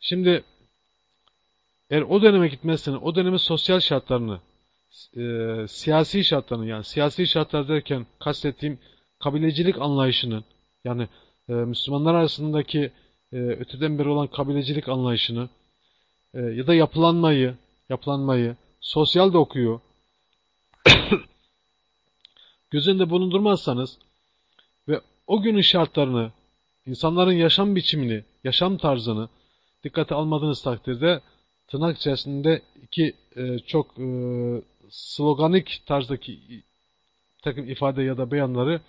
Şimdi eğer o döneme gitmezseniz, o dönemin sosyal şartlarını, e, siyasi şartlarını yani siyasi şartlar derken kastettiğim kabilecilik anlayışını, yani e, Müslümanlar arasındaki e, öteden beri olan kabilecilik anlayışını e, ya da yapılanmayı, yapılanmayı, sosyal da okuyor. (coughs) Göz önünde bulundurmazsanız ve o günün şartlarını, insanların yaşam biçimini, yaşam tarzını dikkate almadığınız takdirde tırnak içerisinde iki e, çok e, sloganik tarzdaki takım ifade ya da beyanları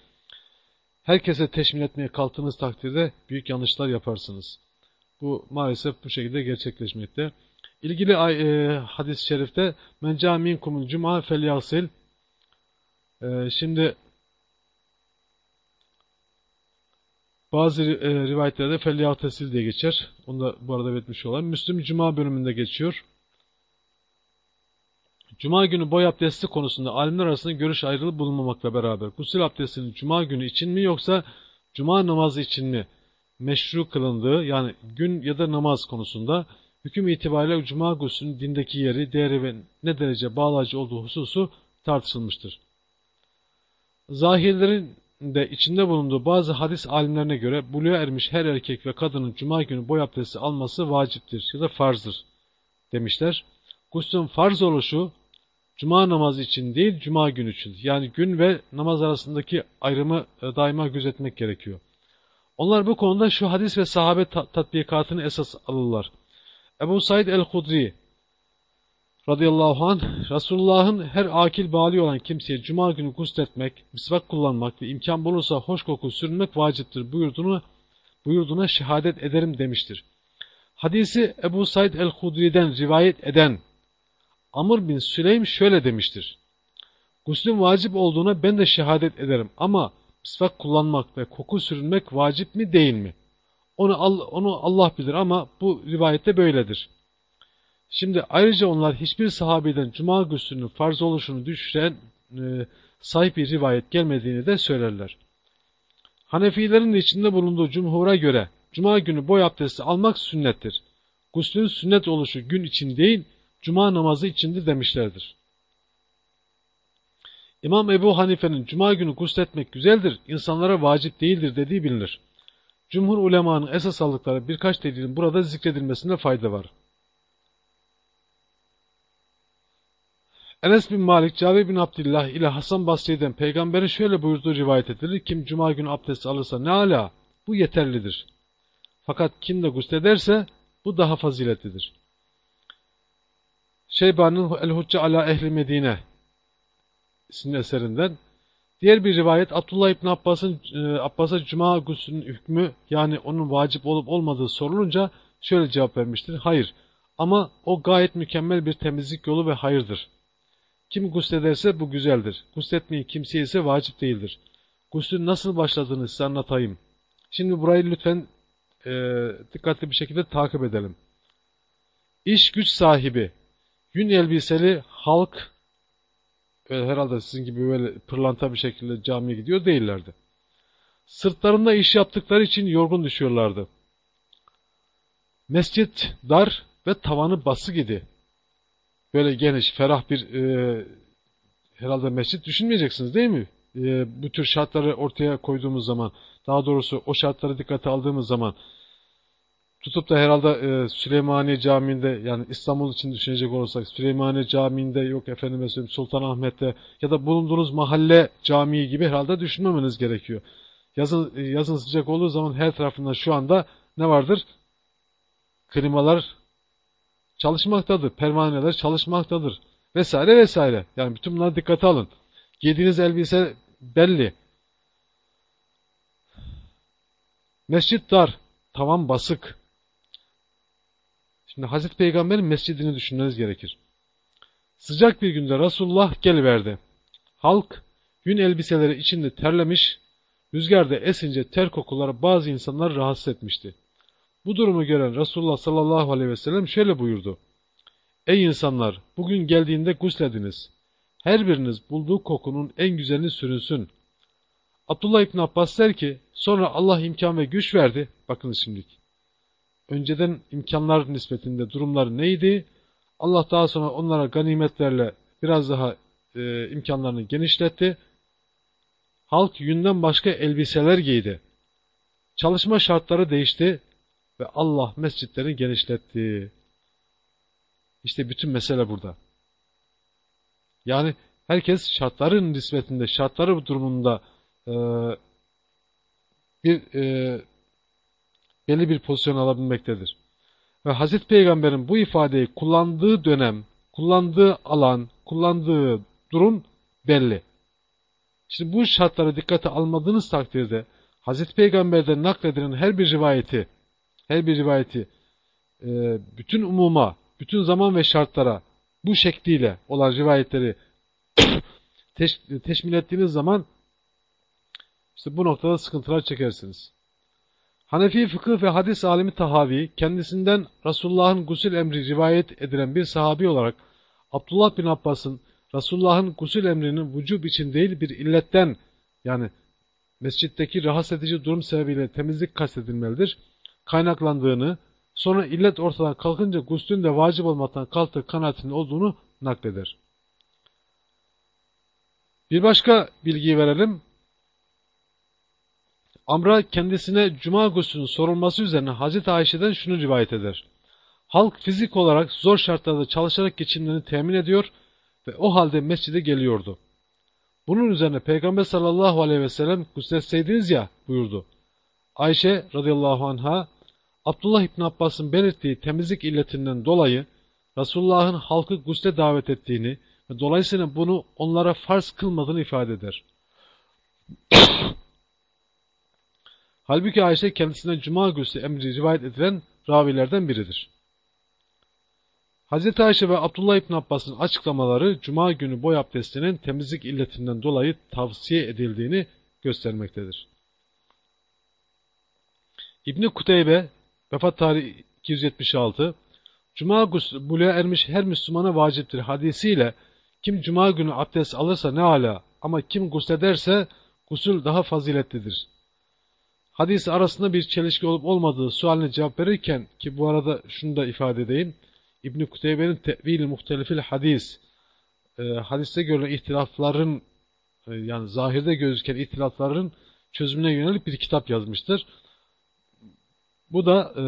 herkese teşmil etmeye kalktığınız takdirde büyük yanlışlar yaparsınız. Bu maalesef bu şekilde gerçekleşmekte. İlgili e, hadis-i şerifte men caminkumul cuma felyasil e, şimdi bazı e, rivayetlerde felyatesil diye geçer. Onu da bu arada belirtmiş olalım. Müslüm Cuma bölümünde geçiyor. Cuma günü boy abdesti konusunda alimler arasında görüş ayrılığı bulunmamakla beraber gusül abdestinin cuma günü için mi yoksa cuma namazı için mi meşru kılındığı yani gün ya da namaz konusunda hüküm itibariyle cuma guslünün dindeki yeri, değeri ve ne derece bağlayıcı olduğu hususu tartışılmıştır. Zahirlerin de içinde bulunduğu bazı hadis alimlerine göre buluğa ermiş her erkek ve kadının cuma günü boy abdesti alması vaciptir ya da farzdır demişler. Guslün farz oluşu Cuma namazı için değil, cuma günü için. Yani gün ve namaz arasındaki ayrımı e, daima gözetmek gerekiyor. Onlar bu konuda şu hadis ve sahabe tatbikatını esas alırlar. Ebu Said el-Hudri radıyallahu anh, Resulullah'ın her akil bali olan kimseye cuma günü gusletmek, misvak kullanmak ve imkan bulursa hoş koku sürünmek vaciptir buyurduğunu, buyurduğuna şehadet ederim demiştir. Hadisi Ebu Said el-Hudri'den rivayet eden Amr bin Süleym şöyle demiştir. Guslün vacip olduğuna ben de şehadet ederim ama misvak kullanmak ve koku sürünmek vacip mi değil mi? Onu, onu Allah bilir ama bu rivayette böyledir. Şimdi ayrıca onlar hiçbir sahabeden cuma guslünün farz oluşunu düşüren e, sahip bir rivayet gelmediğini de söylerler. Hanefilerin de içinde bulunduğu cumhura göre cuma günü boy abdesti almak sünnettir. Guslün sünnet oluşu gün için değil, cuma namazı içindir demişlerdir. İmam Ebu Hanife'nin cuma günü gusletmek güzeldir, insanlara vacip değildir dediği bilinir. Cumhur ulemanın esas aldıkları birkaç delilin burada zikredilmesinde fayda var. Enes bin Malik, Cabir bin Abdullah ile Hasan Basri'den peygamberin şöyle buyurduğu rivayet edilir. Kim cuma günü abdest alırsa ne ala, bu yeterlidir. Fakat kim de guslederse bu daha faziletlidir. Şeyba'nın El-Hucce ala Ehli Medine isimli eserinden. Diğer bir rivayet Abdullah İbni Abbas'ın e, Abbas'a cuma guslünün hükmü yani onun vacip olup olmadığı sorulunca şöyle cevap vermiştir. Hayır ama o gayet mükemmel bir temizlik yolu ve hayırdır. Kim guslederse bu güzeldir. Gusletmeyi kimseye ise vacip değildir. Guslün nasıl başladığını size anlatayım. Şimdi burayı lütfen e, dikkatli bir şekilde takip edelim. İş güç sahibi, yün elbiseli halk, öyle herhalde sizin gibi böyle pırlanta bir şekilde camiye gidiyor değillerdi. Sırtlarında iş yaptıkları için yorgun düşüyorlardı. Mescit dar ve tavanı basık idi. Böyle geniş, ferah bir e, herhalde mescit düşünmeyeceksiniz değil mi? E, bu tür şartları ortaya koyduğumuz zaman, daha doğrusu o şartları dikkate aldığımız zaman tutup da herhalde e, Süleymaniye Camii'nde yani İstanbul için düşünecek olursak Süleymaniye Camii'nde yok efendim mesela Sultanahmet'te ya da bulunduğunuz mahalle camii gibi herhalde düşünmemeniz gerekiyor. Yazın, e, yazın sıcak olduğu zaman her tarafında şu anda ne vardır? Klimalar çalışmaktadır, pervaneler çalışmaktadır vesaire vesaire. Yani bütün bunlara dikkate alın. Giydiğiniz elbise belli. Mescit dar, tavan basık. Şimdi Hazreti Peygamber'in mescidini düşünmeniz gerekir. Sıcak bir günde Resulullah geliverdi. Halk yün elbiseleri içinde terlemiş, rüzgarda esince ter kokuları bazı insanlar rahatsız etmişti. Bu durumu gören Resulullah sallallahu aleyhi ve sellem şöyle buyurdu. Ey insanlar! Bugün geldiğinde guslediniz. Her biriniz bulduğu kokunun en güzelini sürünsün. Abdullah İbn Abbas der ki, sonra Allah imkan ve güç verdi. Bakınız şimdilik. Önceden imkanlar nispetinde durumları neydi? Allah daha sonra onlara ganimetlerle biraz daha e, imkanlarını genişletti. Halk yünden başka elbiseler giydi. Çalışma şartları değişti ve Allah mescitlerini genişletti. İşte bütün mesele burada. Yani herkes şartların nispetinde, şartları durumunda e, bir e, belli bir pozisyon alabilmektedir. Ve Hazreti Peygamber'in bu ifadeyi kullandığı dönem, kullandığı alan, kullandığı durum belli. Şimdi bu şartlara dikkate almadığınız takdirde Hazreti Peygamber'den nakledilen her bir rivayeti, her bir rivayeti e, bütün umuma, bütün zaman ve şartlara bu şekliyle olan rivayetleri (coughs) teş, teşmil ettiğiniz zaman işte bu noktada sıkıntılar çekersiniz. Hanefi fıkıh ve hadis alimi Tahavi kendisinden Resulullah'ın gusül emri rivayet edilen bir sahabi olarak Abdullah bin Abbas'ın Resulullah'ın gusül emrinin vücub için değil bir illetten yani mescitteki rahatsız edici durum sebebiyle temizlik kastedilmelidir. Kaynaklandığını sonra illet ortadan kalkınca guslün de vacip olmaktan kalktığı kanaatinin olduğunu nakleder. Bir başka bilgiyi verelim. Amra kendisine cuma guslünün sorulması üzerine Hazreti Ayşe'den şunu rivayet eder. Halk fizik olarak zor şartlarda çalışarak geçimlerini temin ediyor ve o halde mescide geliyordu. Bunun üzerine Peygamber sallallahu aleyhi ve sellem gusletseydiniz ya buyurdu. Ayşe radıyallahu anha Abdullah İbn Abbas'ın belirttiği temizlik illetinden dolayı Resulullah'ın halkı gusle davet ettiğini ve dolayısıyla bunu onlara farz kılmadığını ifade eder. (coughs) Halbuki Ayşe kendisine cuma gusle emri rivayet edilen ravilerden biridir. Hz. Ayşe ve Abdullah İbn Abbas'ın açıklamaları cuma günü boy abdestinin temizlik illetinden dolayı tavsiye edildiğini göstermektedir. İbni Kuteybe Vefat tarihi 276. Cuma buluğa ermiş her Müslümana vaciptir hadisiyle kim cuma günü abdest alırsa ne ala ama kim guslederse gusül daha faziletlidir. Hadis arasında bir çelişki olup olmadığı sualine cevap verirken ki bu arada şunu da ifade edeyim. İbn-i Kuteybe'nin tevil muhtelifil hadis e, hadiste görülen ihtilafların e, yani zahirde gözüken ihtilafların çözümüne yönelik bir kitap yazmıştır. Bu da e,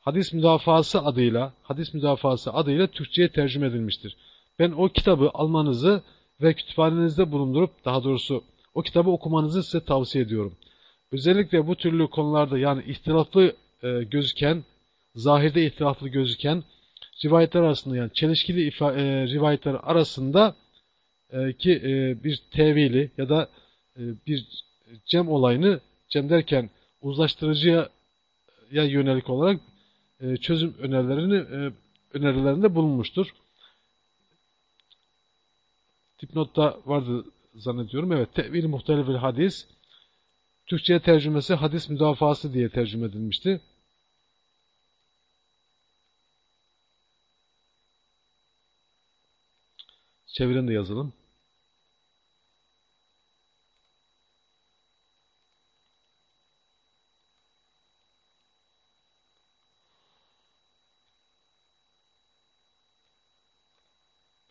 hadis müdafası adıyla hadis müdafası adıyla Türkçe'ye tercüme edilmiştir. Ben o kitabı almanızı ve kütüphanenizde bulundurup daha doğrusu o kitabı okumanızı size tavsiye ediyorum. Özellikle bu türlü konularda yani ihtilaflı e, gözüken, zahirde ihtilaflı gözüken rivayetler arasında yani çelişkili ifa, e, rivayetler arasında e, ki e, bir tevili ya da e, bir cem olayını cem derken uzlaştırıcıya yönelik olarak e, çözüm önerilerini e, önerilerinde bulunmuştur. Dipnotta vardı zannediyorum. Evet, tevil muhtelifil hadis. Türkçe'ye tercümesi hadis müdafası diye tercüme edilmişti. Çeviren de yazalım.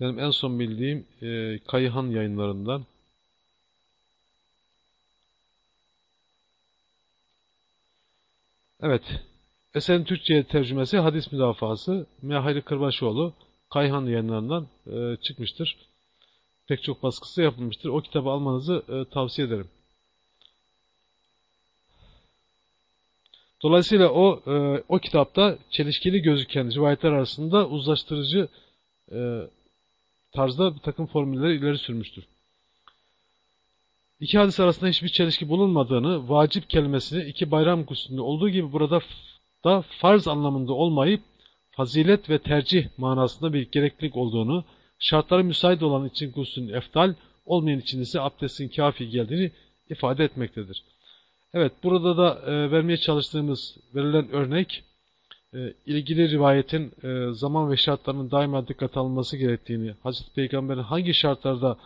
Benim en son bildiğim e, Kayıhan yayınlarından Evet. Eserin Türkçe'ye tercümesi hadis müdafası Mehayri Kırbaşoğlu Kayhan yayınlarından e, çıkmıştır. Pek çok baskısı yapılmıştır. O kitabı almanızı e, tavsiye ederim. Dolayısıyla o e, o kitapta çelişkili gözüken rivayetler arasında uzlaştırıcı e, tarzda bir takım formülleri ileri sürmüştür. İki hadis arasında hiçbir çelişki bulunmadığını, vacip kelimesini iki bayram guslünde olduğu gibi burada da farz anlamında olmayıp fazilet ve tercih manasında bir gereklilik olduğunu, şartları müsait olan için guslün eftal, olmayan için ise abdestin kafi geldiğini ifade etmektedir. Evet, burada da e, vermeye çalıştığımız verilen örnek, ilgili rivayetin e, zaman ve şartlarının daima dikkat alınması gerektiğini, Hazreti Peygamber'in hangi şartlarda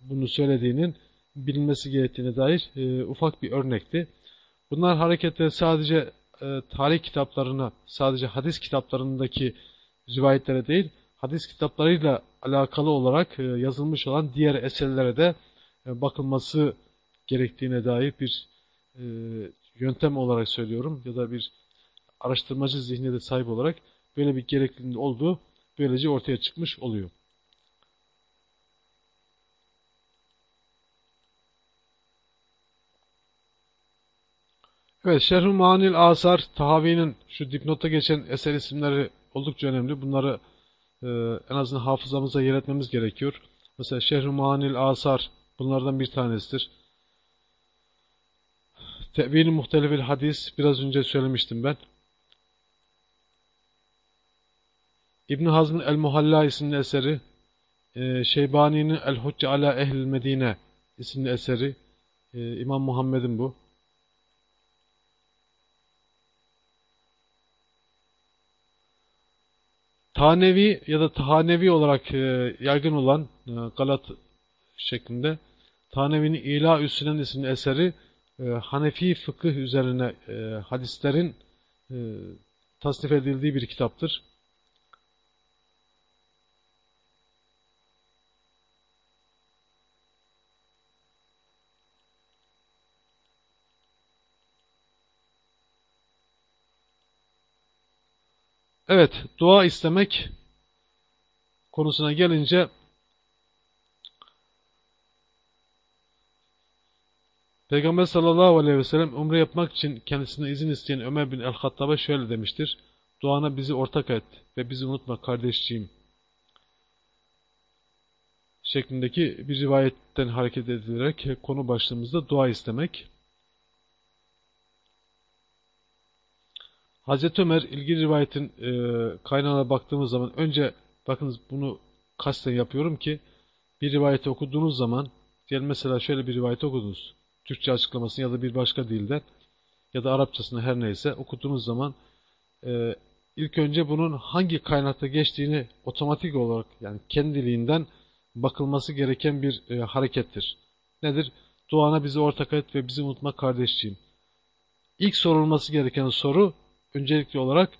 bunu söylediğinin bilinmesi gerektiğine dair e, ufak bir örnekti. Bunlar hareketle sadece e, tarih kitaplarına, sadece hadis kitaplarındaki rivayetlere değil, hadis kitaplarıyla alakalı olarak yazılmış olan diğer eserlere de bakılması gerektiğine dair bir yöntem olarak söylüyorum ya da bir araştırmacı zihniyete sahip olarak böyle bir gerekliliğin olduğu böylece ortaya çıkmış oluyor. Evet, Şerh-ü Manil Asar, Tahavi'nin şu dipnotta geçen eser isimleri oldukça önemli. Bunları e, en azından hafızamıza yer etmemiz gerekiyor. Mesela Şerh-ü Manil Asar bunlardan bir tanesidir. Tevil-i Muhtelifil Hadis biraz önce söylemiştim ben. İbn Hazm'ın El-Muhalla isimli eseri, e, Şeybani'nin El-Hucce ala Ehl-i Medine isimli eseri, e, İmam Muhammed'in bu. Tanevi ya da Tahanevi olarak e, yaygın olan Galat şeklinde Tanevi'nin İla Üsünen isimli eseri Hanefi fıkıh üzerine hadislerin tasnif edildiği bir kitaptır. Evet, dua istemek konusuna gelince Peygamber sallallahu aleyhi ve sellem umre yapmak için kendisine izin isteyen Ömer bin el-Hattab'a şöyle demiştir. Duana bizi ortak et ve bizi unutma kardeşciğim. Şeklindeki bir rivayetten hareket edilerek konu başlığımızda dua istemek. Hazreti Ömer ilgili rivayetin e, kaynağına baktığımız zaman önce bakınız bunu kasten yapıyorum ki bir rivayeti okuduğunuz zaman diyelim mesela şöyle bir rivayet okudunuz. Türkçe açıklamasını ya da bir başka dilden ya da Arapçasını her neyse okuduğunuz zaman e, ilk önce bunun hangi kaynakta geçtiğini otomatik olarak yani kendiliğinden bakılması gereken bir e, harekettir. Nedir? Duana bizi ortak et ve bizi unutma kardeşciğim. İlk sorulması gereken soru öncelikli olarak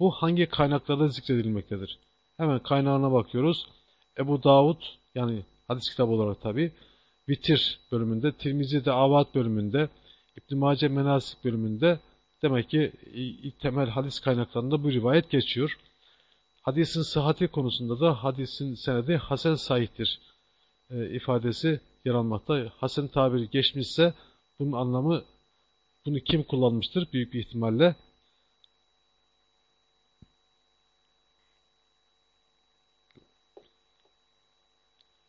bu hangi kaynaklarda zikredilmektedir? Hemen kaynağına bakıyoruz. Ebu Davud yani hadis kitabı olarak tabi Vitir bölümünde, Tirmizi'de Avat bölümünde, İbn-i Mace Menasik bölümünde demek ki ilk temel hadis kaynaklarında bu rivayet geçiyor. Hadisin sıhhati konusunda da hadisin senedi Hasan sahihtir e, ifadesi yer almakta. Hasan tabiri geçmişse bunun anlamı bunu kim kullanmıştır? Büyük bir ihtimalle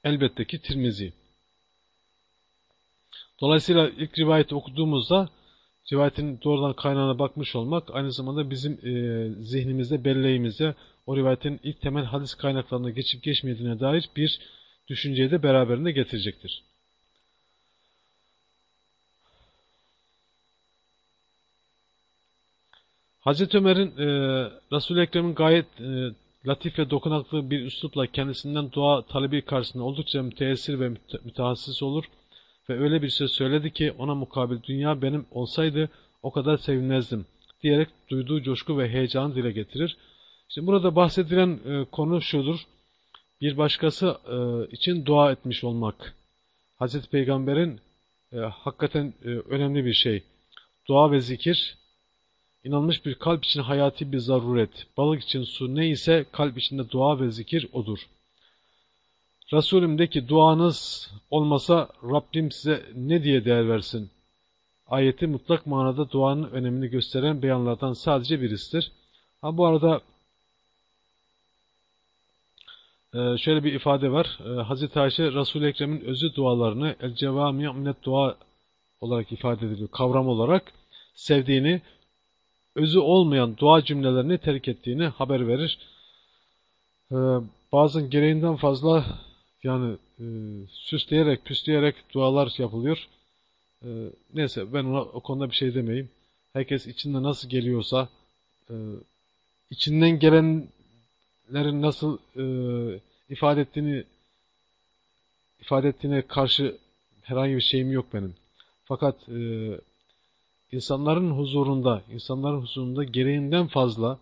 Elbette ki Tirmizi. Dolayısıyla ilk rivayeti okuduğumuzda rivayetin doğrudan kaynağına bakmış olmak aynı zamanda bizim e, zihnimizde, belleğimizde o rivayetin ilk temel hadis kaynaklarına geçip geçmediğine dair bir düşünceyi de beraberinde getirecektir. Hazreti Ömer'in e, Resul-i Ekrem'in gayet e, latif ve dokunaklı bir üslupla kendisinden dua talebi karşısında oldukça müteessir ve mütehassıs olur ve öyle bir söz söyledi ki ona mukabil dünya benim olsaydı o kadar sevinmezdim diyerek duyduğu coşku ve heyecanı dile getirir. Şimdi burada bahsedilen e, konu şudur. Bir başkası e, için dua etmiş olmak. Hazreti Peygamber'in e, hakikaten e, önemli bir şey. Dua ve zikir İnanmış bir kalp için hayati bir zaruret. Balık için su neyse kalp içinde dua ve zikir odur. Resulümdeki duanız olmasa Rabbim size ne diye değer versin? Ayeti mutlak manada duanın önemini gösteren beyanlardan sadece birisidir. Ha bu arada e, şöyle bir ifade var. E, Hazreti Ayşe Resul-i Ekrem'in özü dualarını el cevami minnet dua olarak ifade ediliyor. Kavram olarak sevdiğini özü olmayan dua cümlelerini terk ettiğini haber verir. Ee, bazen gereğinden fazla yani e, süsleyerek, püsleyerek dualar yapılıyor. Ee, neyse ben ona o konuda bir şey demeyeyim. Herkes içinde nasıl geliyorsa e, içinden gelenlerin nasıl e, ifade ettiğini ifade ettiğine karşı herhangi bir şeyim yok benim. Fakat e, insanların huzurunda, insanların huzurunda gereğinden fazla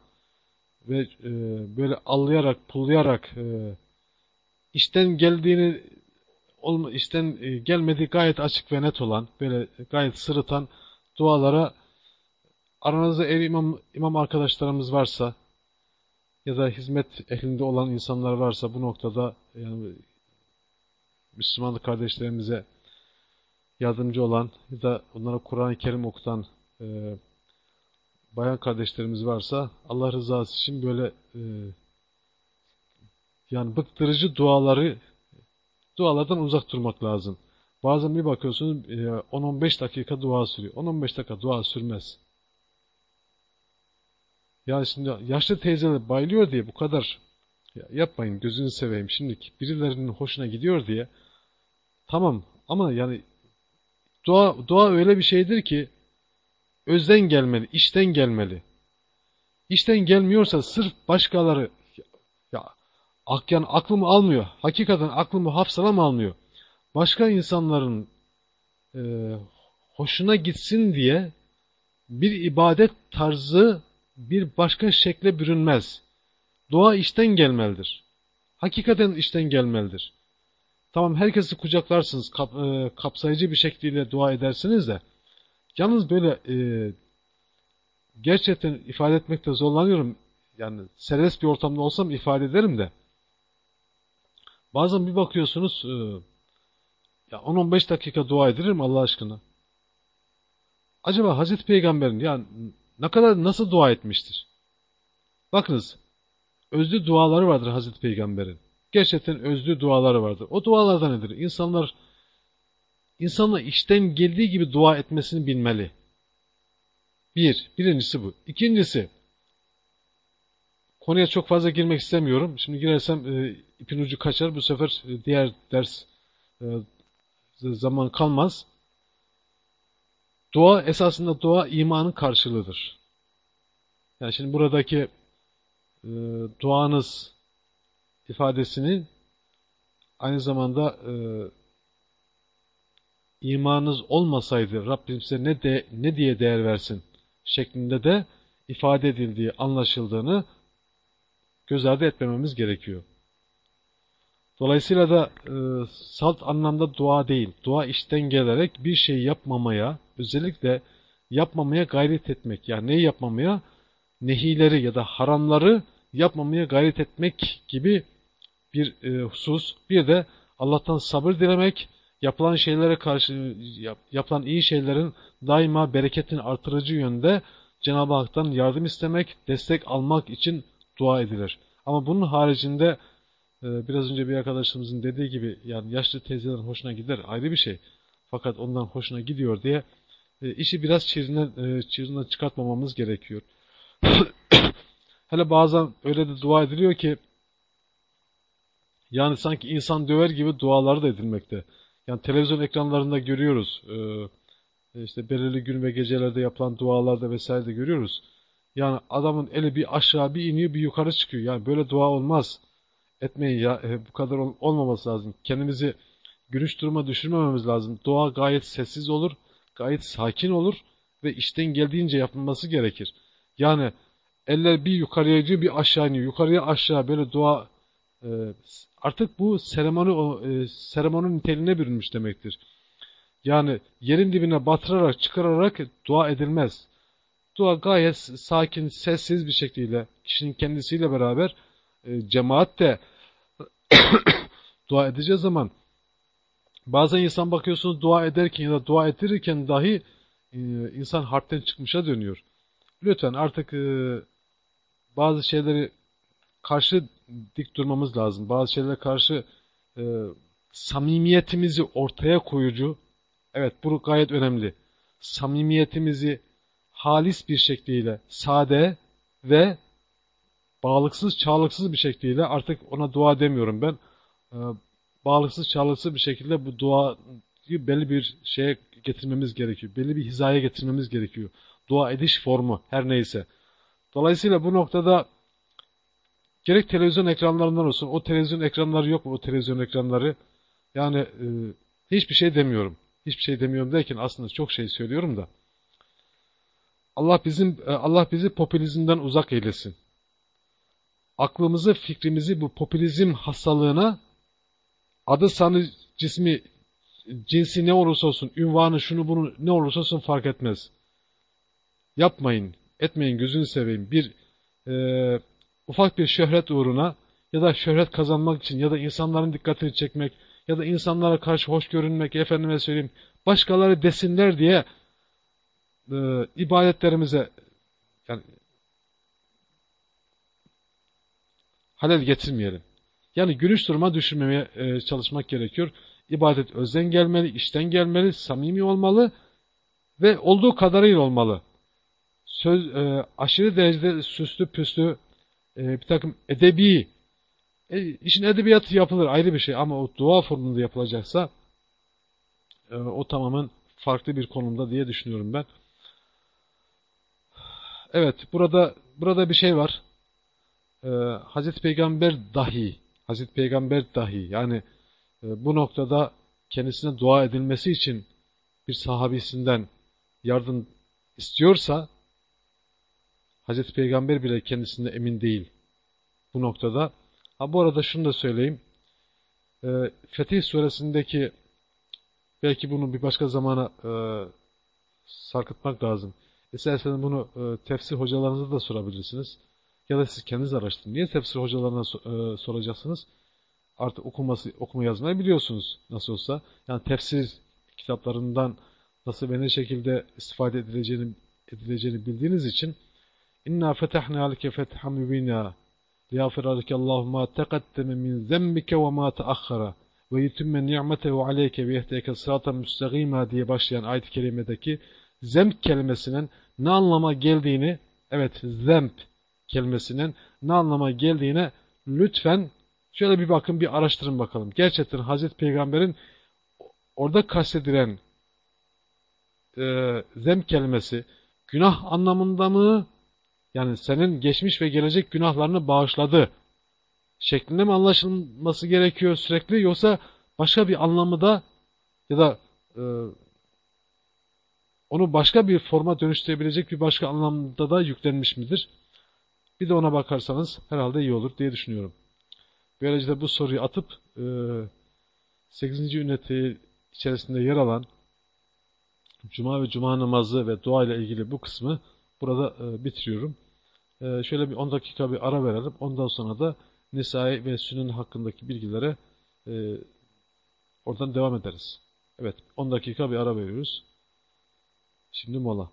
ve e, böyle allayarak, pullayarak e, işten geldiğini işten e, gelmediği gayet açık ve net olan, böyle gayet sırıtan dualara aranızda eğer imam, imam arkadaşlarımız varsa ya da hizmet ehlinde olan insanlar varsa bu noktada yani Müslümanlık kardeşlerimize yardımcı olan ya da onlara Kur'an-ı Kerim okutan e, bayan kardeşlerimiz varsa Allah rızası için böyle e, yani bıktırıcı duaları dualardan uzak durmak lazım. Bazen bir bakıyorsunuz 10-15 e, dakika dua sürüyor. 10-15 dakika dua sürmez. Ya şimdi yaşlı teyzeler bayılıyor diye bu kadar ya yapmayın gözünü seveyim. Şimdi birilerinin hoşuna gidiyor diye tamam ama yani Dua, dua öyle bir şeydir ki özden gelmeli, işten gelmeli. İşten gelmiyorsa sırf başkaları ya yani aklımı almıyor. Hakikaten aklımı hafsalam almıyor. Başka insanların e, hoşuna gitsin diye bir ibadet tarzı bir başka şekle bürünmez. Dua işten gelmelidir. Hakikaten işten gelmelidir. Tamam herkesi kucaklarsınız, kap, e, kapsayıcı bir şekilde dua edersiniz de yalnız böyle e, gerçekten ifade etmekte zorlanıyorum. Yani serbest bir ortamda olsam ifade ederim de bazen bir bakıyorsunuz e, ya 10-15 dakika dua ederim Allah aşkına. Acaba Hazreti Peygamber'in yani ne kadar nasıl dua etmiştir? Bakınız özlü duaları vardır Hazreti Peygamber'in gerçekten özlü duaları vardır. O dualardan nedir? İnsanlar insanla işten geldiği gibi dua etmesini bilmeli. Bir, birincisi bu. İkincisi, konuya çok fazla girmek istemiyorum. Şimdi girersem e, ipin ucu kaçar. Bu sefer e, diğer ders e, zaman kalmaz. Dua esasında dua imanın karşılığıdır. Yani şimdi buradaki e, duanız ifadesinin aynı zamanda e, imanınız olmasaydı Rabbim size ne, de, ne diye değer versin şeklinde de ifade edildiği, anlaşıldığını göz ardı etmememiz gerekiyor. Dolayısıyla da e, salt anlamda dua değil, dua işten gelerek bir şey yapmamaya, özellikle yapmamaya gayret etmek. Yani neyi yapmamaya? Nehileri ya da haramları yapmamaya gayret etmek gibi bir e, husus. Bir de Allah'tan sabır dilemek, yapılan şeylere karşı yap, yapılan iyi şeylerin daima bereketin artırıcı yönde Cenab-ı Hak'tan yardım istemek, destek almak için dua edilir. Ama bunun haricinde e, biraz önce bir arkadaşımızın dediği gibi yani yaşlı teyzelerin hoşuna gider ayrı bir şey. Fakat ondan hoşuna gidiyor diye e, işi biraz çığırından, e, çığırından çıkartmamamız gerekiyor. (coughs) Hele bazen öyle de dua ediliyor ki yani sanki insan döver gibi duaları da edilmekte. Yani televizyon ekranlarında görüyoruz. E, işte belirli gün ve gecelerde yapılan dualarda vesaire de görüyoruz. Yani adamın eli bir aşağı bir iniyor bir yukarı çıkıyor. Yani böyle dua olmaz. Etmeyin ya. E, bu kadar ol, olmaması lazım. Kendimizi gülüş duruma düşürmememiz lazım. Dua gayet sessiz olur. Gayet sakin olur. Ve işten geldiğince yapılması gerekir. Yani eller bir yukarıya gidiyor bir aşağı iniyor. Yukarıya aşağı böyle dua e, artık bu seremoni e, seremoni niteliğine bürünmüş demektir. Yani yerin dibine batırarak çıkararak dua edilmez. Dua gayet sakin, sessiz bir şekilde kişinin kendisiyle beraber e, cemaat de (coughs) dua edeceği zaman bazen insan bakıyorsunuz dua ederken ya da dua ettirirken dahi e, insan harpten çıkmışa dönüyor. Lütfen artık e, bazı şeyleri karşı dik durmamız lazım. Bazı şeylere karşı e, samimiyetimizi ortaya koyucu, evet bu gayet önemli. Samimiyetimizi halis bir şekliyle, sade ve bağlıksız, çağlıksız bir şekliyle artık ona dua demiyorum ben. E, bağlıksız, çağlıksız bir şekilde bu duayı belli bir şeye getirmemiz gerekiyor. Belli bir hizaya getirmemiz gerekiyor. Dua ediş formu her neyse. Dolayısıyla bu noktada gerek televizyon ekranlarından olsun, o televizyon ekranları yok mu o televizyon ekranları? Yani e, hiçbir şey demiyorum. Hiçbir şey demiyorum derken aslında çok şey söylüyorum da. Allah bizim e, Allah bizi popülizmden uzak eylesin. Aklımızı, fikrimizi bu popülizm hastalığına adı sanı cismi cinsi ne olursa olsun, ünvanı şunu bunu ne olursa olsun fark etmez. Yapmayın, etmeyin gözünü seveyim. Bir e, ufak bir şöhret uğruna ya da şöhret kazanmak için ya da insanların dikkatini çekmek ya da insanlara karşı hoş görünmek, efendime söyleyeyim, başkaları desinler diye e, ibadetlerimize yani halel getirmeyelim. Yani gülüş duruma düşürmemeye e, çalışmak gerekiyor. İbadet özden gelmeli, işten gelmeli, samimi olmalı ve olduğu kadarıyla olmalı. Söz e, aşırı derecede süslü püslü e, bir takım edebi e, işin edebiyatı yapılır ayrı bir şey ama o dua formunda yapılacaksa e, o tamamen farklı bir konumda diye düşünüyorum ben. Evet burada burada bir şey var. E, Hazreti Peygamber dahi Hazreti Peygamber dahi yani e, bu noktada kendisine dua edilmesi için bir sahabisinden yardım istiyorsa Hazreti Peygamber bile kendisinde emin değil bu noktada. Ha bu arada şunu da söyleyeyim. E, Fetih suresindeki belki bunu bir başka zamana e, sarkıtmak lazım. İsterseniz bunu e, tefsir hocalarınıza da sorabilirsiniz. Ya da siz kendiniz araştırın. Niye tefsir hocalarına e, soracaksınız? Artık okuması, okuma yazmayı biliyorsunuz nasıl olsa. Yani tefsir kitaplarından nasıl ve ne şekilde istifade edileceğini, edileceğini bildiğiniz için İnna fetahna alike fethan mübina leke Allahu ma teqaddeme min zembike ve ma teakhara ve yutimme ni'metehu aleyke ve yehdeke sıratan müstegima diye başlayan ayet-i kerimedeki zemp kelimesinin ne anlama geldiğini evet zemp kelimesinin ne anlama geldiğine lütfen şöyle bir bakın bir araştırın bakalım. Gerçekten Hazreti Peygamber'in orada kastedilen e, zem kelimesi günah anlamında mı yani senin geçmiş ve gelecek günahlarını bağışladı şeklinde mi anlaşılması gerekiyor sürekli yoksa başka bir anlamı da ya da e, onu başka bir forma dönüştürebilecek bir başka anlamda da yüklenmiş midir? Bir de ona bakarsanız herhalde iyi olur diye düşünüyorum. Böylece de bu soruyu atıp e, 8. ünite içerisinde yer alan Cuma ve Cuma namazı ve dua ile ilgili bu kısmı burada e, bitiriyorum. E, şöyle bir 10 dakika bir ara verelim. Ondan sonra da Nisai ve Sünün hakkındaki bilgilere e, oradan devam ederiz. Evet 10 dakika bir ara veriyoruz. Şimdi mola.